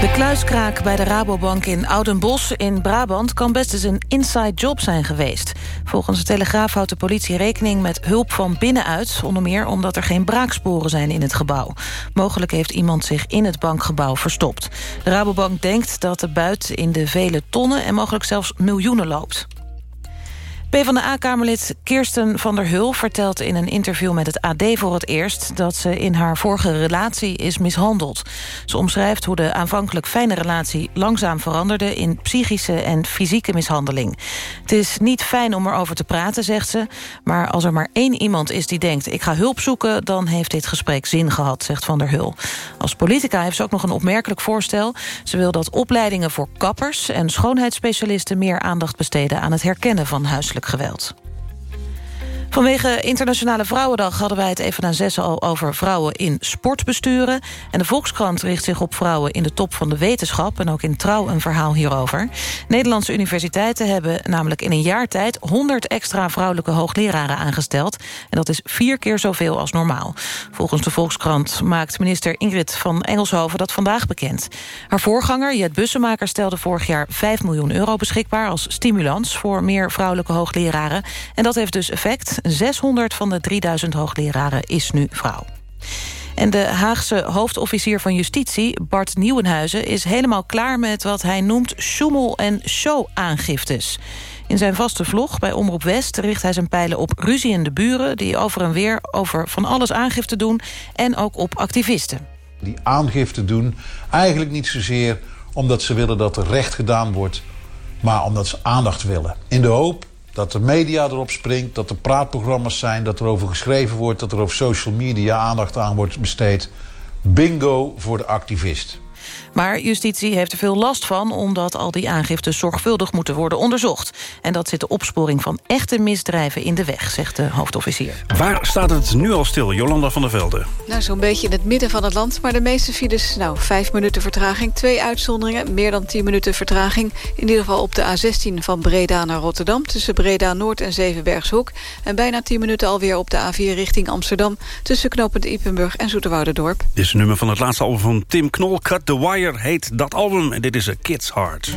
De kluiskraak bij de Rabobank in Oudenbosch in Brabant... kan best eens een inside job zijn geweest. Volgens de Telegraaf houdt de politie rekening met hulp van binnenuit... onder meer omdat er geen braaksporen zijn in het gebouw. Mogelijk heeft iemand zich in het bankgebouw verstopt. De Rabobank denkt dat de buit in de vele tonnen... en mogelijk zelfs miljoenen loopt. PvdA-kamerlid Kirsten van der Hul vertelt in een interview met het AD voor het eerst... dat ze in haar vorige relatie is mishandeld. Ze omschrijft hoe de aanvankelijk fijne relatie langzaam veranderde... in psychische en fysieke mishandeling. Het is niet fijn om erover te praten, zegt ze... maar als er maar één iemand is die denkt... ik ga hulp zoeken, dan heeft dit gesprek zin gehad, zegt van der Hul. Als politica heeft ze ook nog een opmerkelijk voorstel. Ze wil dat opleidingen voor kappers en schoonheidsspecialisten... meer aandacht besteden aan het herkennen van huiselijk geweld. Vanwege Internationale Vrouwendag hadden wij het even na zes al over vrouwen in sportbesturen. En de Volkskrant richt zich op vrouwen in de top van de wetenschap... en ook in Trouw een verhaal hierover. Nederlandse universiteiten hebben namelijk in een jaar tijd... 100 extra vrouwelijke hoogleraren aangesteld. En dat is vier keer zoveel als normaal. Volgens de Volkskrant maakt minister Ingrid van Engelshoven dat vandaag bekend. Haar voorganger, Jet Bussemaker, stelde vorig jaar 5 miljoen euro beschikbaar... als stimulans voor meer vrouwelijke hoogleraren. En dat heeft dus effect. 600 van de 3000 hoogleraren is nu vrouw. En de Haagse hoofdofficier van Justitie, Bart Nieuwenhuizen... is helemaal klaar met wat hij noemt schoemel- en show-aangiftes. In zijn vaste vlog bij Omroep West richt hij zijn pijlen op ruziende buren... die over en weer over van alles aangifte doen en ook op activisten. Die aangifte doen eigenlijk niet zozeer omdat ze willen dat er recht gedaan wordt... maar omdat ze aandacht willen. In de hoop dat de media erop springt, dat er praatprogramma's zijn... dat er over geschreven wordt, dat er over social media aandacht aan wordt besteed. Bingo voor de activist. Maar justitie heeft er veel last van... omdat al die aangiften zorgvuldig moeten worden onderzocht. En dat zit de opsporing van echte misdrijven in de weg, zegt de hoofdofficier. Waar staat het nu al stil, Jolanda van der Velde? Nou, zo'n beetje in het midden van het land. Maar de meeste files, nou, vijf minuten vertraging. Twee uitzonderingen, meer dan tien minuten vertraging. In ieder geval op de A16 van Breda naar Rotterdam... tussen Breda Noord en Zevenbergshoek. En bijna tien minuten alweer op de A4 richting Amsterdam... tussen knooppunt Ipenburg en Zoeterwouderdorp. Dit is het nummer van het laatste album van Tim Knol, Cut the Wire heet dat album. En dit is A Kid's Heart.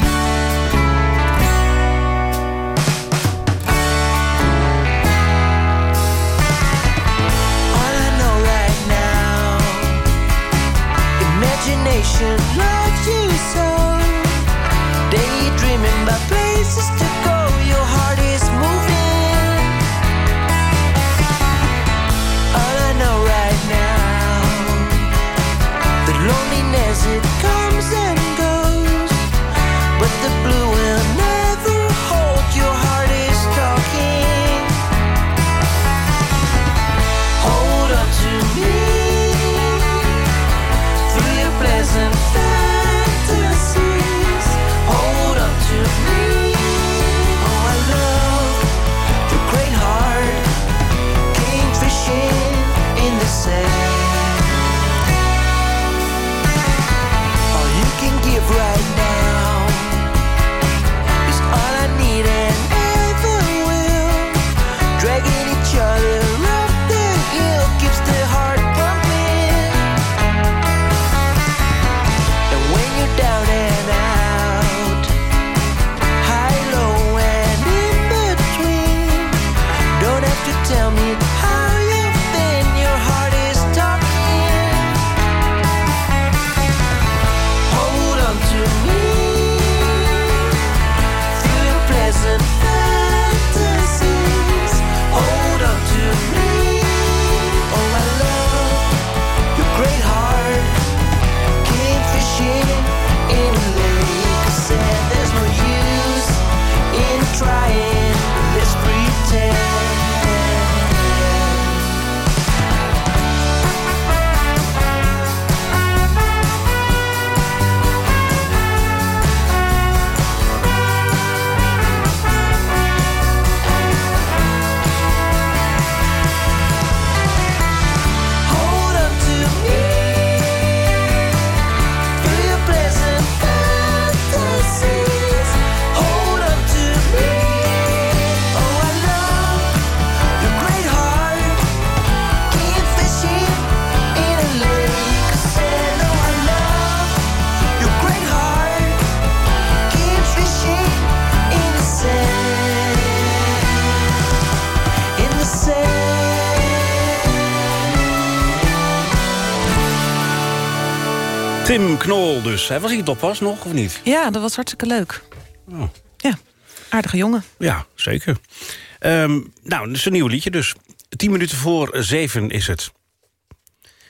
you so Daydreaming about places to it comes dus. Hij was hier toch pas nog, of niet? Ja, dat was hartstikke leuk. Oh. Ja, aardige jongen. Ja, zeker. Ehm, nou, dat is een nieuw liedje dus. Tien minuten voor zeven is het.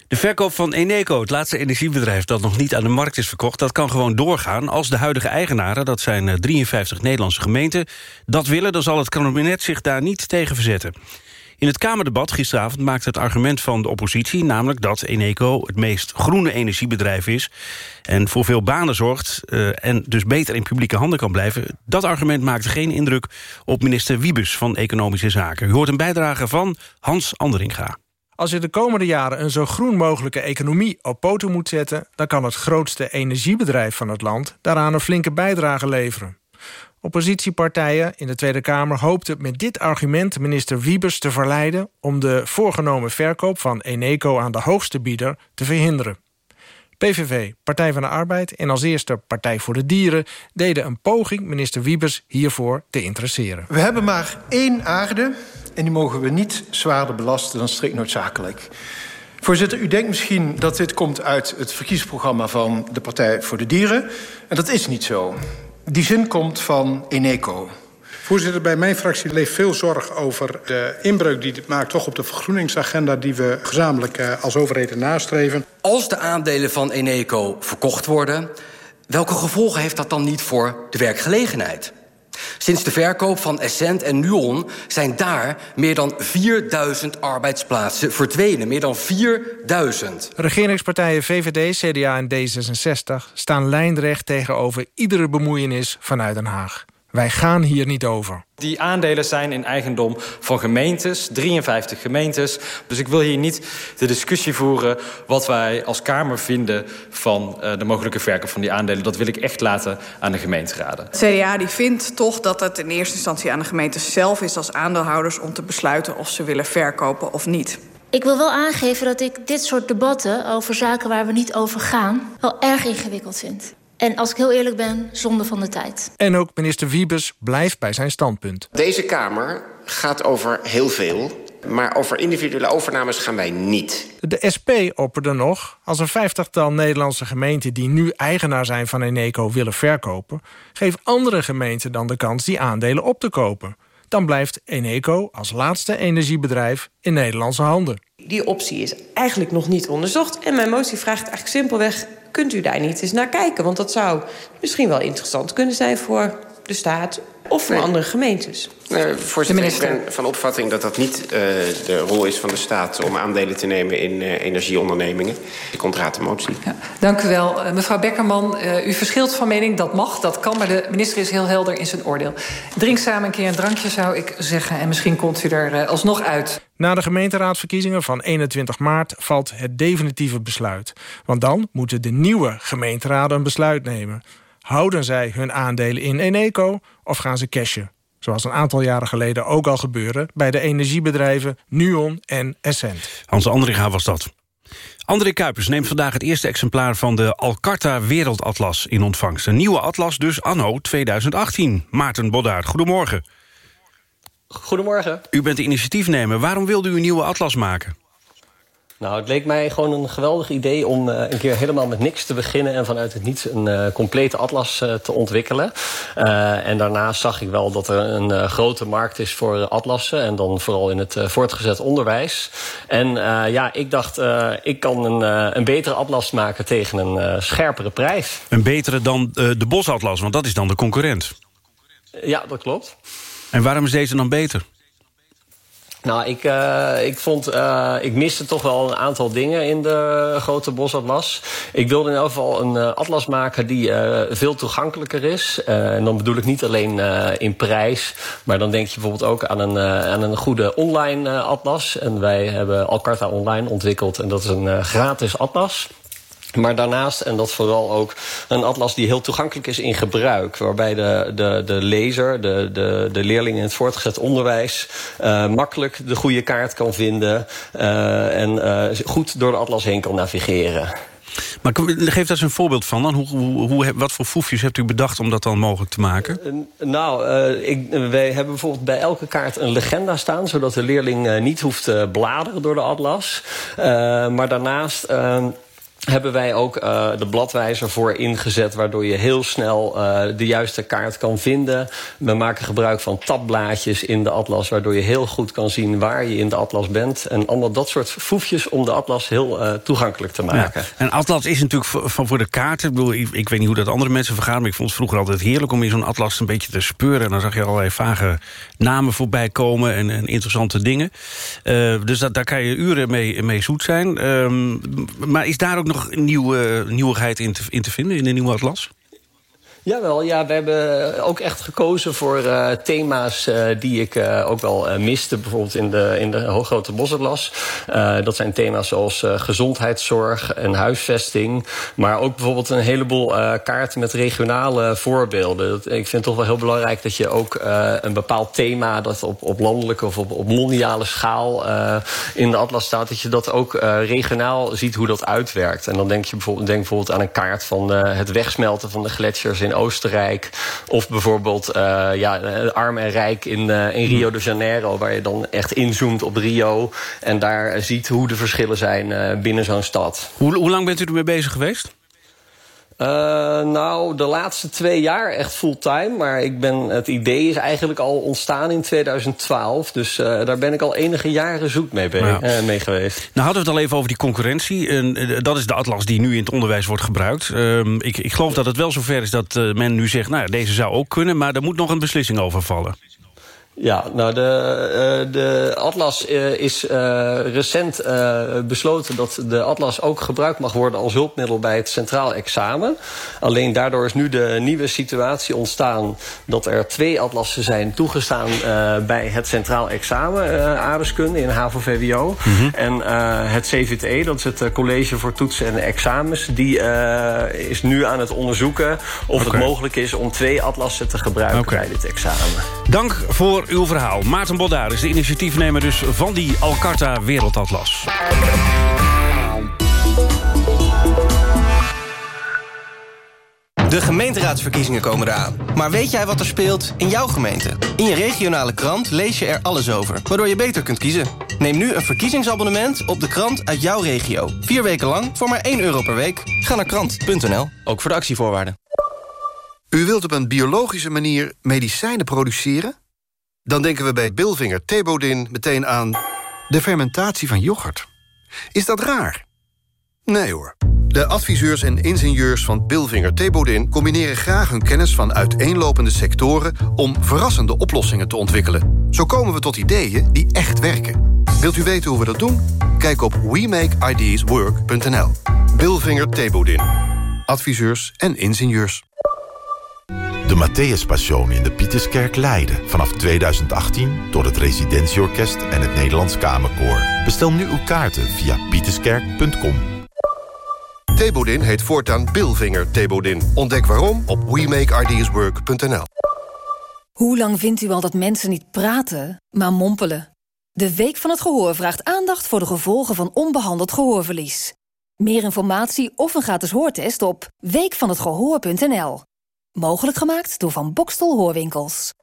De verkoop van Eneco, het laatste energiebedrijf dat nog niet aan de markt is verkocht... dat kan gewoon doorgaan als de huidige eigenaren, dat zijn eh, 53 Nederlandse gemeenten... dat willen, dan zal het kabinet zich daar niet tegen verzetten. In het Kamerdebat gisteravond maakte het argument van de oppositie... namelijk dat Eneco het meest groene energiebedrijf is... en voor veel banen zorgt eh, en dus beter in publieke handen kan blijven. Dat argument maakte geen indruk op minister Wiebes van Economische Zaken. U hoort een bijdrage van Hans Anderinga. Als je de komende jaren een zo groen mogelijke economie op poten moet zetten... dan kan het grootste energiebedrijf van het land daaraan een flinke bijdrage leveren. Oppositiepartijen in de Tweede Kamer hoopten met dit argument minister Wiebes te verleiden... om de voorgenomen verkoop van Eneco aan de hoogste bieder te verhinderen. PVV, Partij van de Arbeid en als eerste Partij voor de Dieren... deden een poging minister Wiebes hiervoor te interesseren. We hebben maar één aarde en die mogen we niet zwaarder belasten dan strikt noodzakelijk. Voorzitter, u denkt misschien dat dit komt uit het verkiezingsprogramma van de Partij voor de Dieren. En dat is niet zo. Die zin komt van Eneco. Voorzitter, bij mijn fractie leeft veel zorg over de inbreuk die dit maakt... toch op de vergroeningsagenda die we gezamenlijk uh, als overheden nastreven. Als de aandelen van Eneco verkocht worden... welke gevolgen heeft dat dan niet voor de werkgelegenheid? Sinds de verkoop van Essent en Nuon zijn daar meer dan 4000 arbeidsplaatsen verdwenen. Meer dan 4000. Regeringspartijen VVD, CDA en D66 staan lijnrecht tegenover iedere bemoeienis vanuit Den Haag. Wij gaan hier niet over. Die aandelen zijn in eigendom van gemeentes, 53 gemeentes. Dus ik wil hier niet de discussie voeren... wat wij als Kamer vinden van uh, de mogelijke verkoop van die aandelen. Dat wil ik echt laten aan de gemeenteraden. Het CDA die vindt toch dat het in eerste instantie aan de gemeente zelf is... als aandeelhouders om te besluiten of ze willen verkopen of niet. Ik wil wel aangeven dat ik dit soort debatten over zaken waar we niet over gaan... wel erg ingewikkeld vind. En als ik heel eerlijk ben, zonde van de tijd. En ook minister Wiebes blijft bij zijn standpunt. Deze Kamer gaat over heel veel, maar over individuele overnames gaan wij niet. De SP opperde nog, als een vijftigtal Nederlandse gemeenten... die nu eigenaar zijn van Eneco willen verkopen... geef andere gemeenten dan de kans die aandelen op te kopen. Dan blijft Eneco als laatste energiebedrijf in Nederlandse handen. Die optie is eigenlijk nog niet onderzocht. En mijn motie vraagt eigenlijk simpelweg kunt u daar niet eens naar kijken? Want dat zou misschien wel interessant kunnen zijn voor de staat of voor nee. andere gemeentes. Uh, voorzitter, ik ben van opvatting dat dat niet uh, de rol is van de staat... om aandelen te nemen in uh, energieondernemingen. Ik ontraad de motie. Ja, dank u wel. Uh, mevrouw Beckerman, u verschilt van mening. Dat mag, dat kan, maar de minister is heel helder in zijn oordeel. Drink samen een keer een drankje, zou ik zeggen. En misschien komt u er alsnog uit. Na de gemeenteraadsverkiezingen van 21 maart valt het definitieve besluit. Want dan moeten de nieuwe gemeenteraden een besluit nemen. Houden zij hun aandelen in Eneco of gaan ze cashen? Zoals een aantal jaren geleden ook al gebeurde... bij de energiebedrijven Nuon en Essent. Hans Andringa was dat. André Kuipers neemt vandaag het eerste exemplaar van de Alcarta Wereldatlas in ontvangst. Een nieuwe atlas dus anno 2018. Maarten Boddaert, goedemorgen. Goedemorgen. U bent de initiatiefnemer. Waarom wilde u een nieuwe atlas maken? Nou, het leek mij gewoon een geweldig idee om uh, een keer helemaal met niks te beginnen... en vanuit het niets een uh, complete atlas uh, te ontwikkelen. en daarnaast zag ik wel dat er een grote markt is voor atlassen... en dan vooral in het voortgezet onderwijs. En ja, ik dacht, ik kan een, een betere atlas maken tegen een scherpere prijs. Een betere dan de bosatlas, want dat is dan de concurrent. Ja, dat klopt. En waarom is deze dan beter? Nou, ik, uh, ik vond, uh, ik miste toch wel een aantal dingen in de grote bosatlas. Ik wilde in elk geval een uh, atlas maken die veel toegankelijker is. en dan bedoel ik niet alleen in prijs, maar dan denk je bijvoorbeeld ook aan een, aan een goede online atlas. En wij hebben Alcarta Online ontwikkeld en dat is een gratis atlas. Maar daarnaast, en dat vooral ook een atlas die heel toegankelijk is in gebruik. Waarbij de, de, de lezer, de, de, de leerling in het voortgezet onderwijs... Uh, makkelijk de goede kaart kan vinden. Uh, en uh, goed door de atlas heen kan navigeren. Maar geef daar eens een voorbeeld van. Dan. Hoe, hoe, hoe, wat voor foefjes hebt u bedacht om dat dan mogelijk te maken? nou, uh, ik, wij hebben bijvoorbeeld bij elke kaart een legenda staan... zodat de leerling uh, niet hoeft te bladeren door de atlas. Uh, maar daarnaast hebben wij ook uh, de bladwijzer voor ingezet... waardoor je heel snel uh, de juiste kaart kan vinden. We maken gebruik van tabblaadjes in de atlas... waardoor je heel goed kan zien waar je in de atlas bent. En allemaal dat soort foefjes om de atlas heel uh, toegankelijk te maken. Ja. En atlas is natuurlijk voor, van voor de kaarten. Ik, bedoel, ik, ik, weet niet hoe dat andere mensen vergaan... maar ik vond het vroeger altijd heerlijk om in zo'n atlas een beetje te speuren. En dan zag je allerlei vage namen voorbij komen en, en interessante dingen. dus dat, daar kan je uren mee, mee zoet zijn. Um, maar is daar ook nog nieuwe, nieuwigheid in te, in te vinden in de nieuwe atlas? Jawel, ja, we hebben ook echt gekozen voor uh, thema's uh, die ik uh, ook wel miste. Bijvoorbeeld in de, in de Hooggrote Bosatlas. dat zijn thema's zoals gezondheidszorg en huisvesting. Maar ook bijvoorbeeld een heleboel kaarten met regionale voorbeelden. Dat, ik vind het toch wel heel belangrijk dat je ook een bepaald thema... dat op, op landelijke of op, op mondiale schaal in de atlas staat... dat je dat ook regionaal ziet hoe dat uitwerkt. En dan denk je bijvoorbeeld, denk bijvoorbeeld aan een kaart van het wegsmelten van de gletsjers in Oostenrijk. Of bijvoorbeeld uh, ja, arm en rijk in, uh, in Rio de Janeiro... waar je dan echt inzoomt op Rio... en daar ziet hoe de verschillen zijn binnen zo'n stad. Hoe, hoe lang bent u ermee bezig geweest? Uh, nou, de laatste twee jaar echt fulltime. Maar ik ben, het idee is eigenlijk al ontstaan in 2012. Dus uh, daar ben ik al enige jaren zoek mee, ja. uh, mee geweest. Nou hadden we het al even over die concurrentie. En, dat is de atlas die nu in het onderwijs wordt gebruikt. Ehm, ik, ik geloof dat het wel zover is dat men nu zegt... nou, deze zou ook kunnen, maar er moet nog een beslissing over vallen. Ja, nou, de, uh, de Atlas uh, is uh, recent besloten dat de Atlas ook gebruikt mag worden als hulpmiddel bij het centraal examen. Alleen daardoor is nu de nieuwe situatie ontstaan dat er twee atlassen zijn toegestaan bij het centraal examen aardeskunde in HAVO-VWO. Mm -hmm. En het CVTE, dat is het College voor Toetsen en Examens, die is nu aan het onderzoeken of okay. het mogelijk is om twee atlassen te gebruiken okay. bij dit examen. Dank voor uw verhaal. Maarten Boddaar is de initiatiefnemer dus van die Alcarta Wereldatlas. De gemeenteraadsverkiezingen komen eraan. Maar weet jij wat er speelt in jouw gemeente? In je regionale krant lees je er alles over, waardoor je beter kunt kiezen. Neem nu een verkiezingsabonnement op de krant uit jouw regio. Vier weken lang voor maar 1 euro per week. Ga naar krant.nl, ook voor de actievoorwaarden. U wilt op een biologische manier medicijnen produceren? Dan denken we bij Bilvinger Thebodin meteen aan de fermentatie van yoghurt. Is dat raar? Nee hoor. De adviseurs en ingenieurs van Bilvinger Thebodin... combineren graag hun kennis van uiteenlopende sectoren... om verrassende oplossingen te ontwikkelen. Zo komen we tot ideeën die echt werken. Wilt u weten hoe we dat doen? Kijk op WeMakeIdeasWork.nl. Bilvinger Thebodin. Adviseurs en ingenieurs. De Matthäus Passion in de Pieterskerk Leiden. Vanaf 2018 door het Residentieorkest en het Nederlands Kamerkoor. Bestel nu uw kaarten via pieterskerk.com. Thebodin heet voortaan Bilvinger Thebodin. Ontdek waarom op WeMakeIdeasWork.nl. Hoe lang vindt u al dat mensen niet praten, maar mompelen? De Week van het Gehoor vraagt aandacht voor de gevolgen van onbehandeld gehoorverlies. Meer informatie of een gratis hoortest op weekvanhetgehoor.nl. Mogelijk gemaakt door Van Bokstel Hoorwinkels.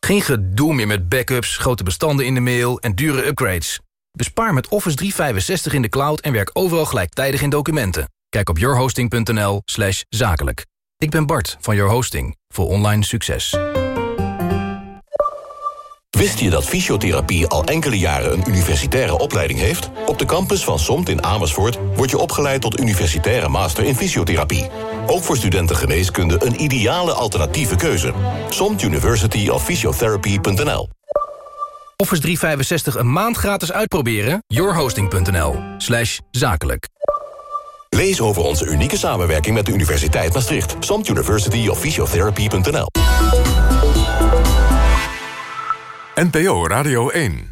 Geen gedoe meer met backups, grote bestanden in de mail en dure upgrades. Bespaar met Office 365 in de cloud en werk overal gelijktijdig in documenten. Kijk op yourhosting.nl zakelijk. Ik ben Bart van Your Hosting voor online succes. Wist je dat fysiotherapie al enkele jaren een universitaire opleiding heeft? Op de campus van SOMT in Amersfoort word je opgeleid tot universitaire master in fysiotherapie. Ook voor studenten geneeskunde een ideale alternatieve keuze. SOMT University of Physiotherapy.nl Office 365 een maand gratis uitproberen? yourhosting.nl slash zakelijk. Lees over onze unieke samenwerking met de Universiteit Maastricht. SOMT University of Physiotherapy.nl NPO Radio 1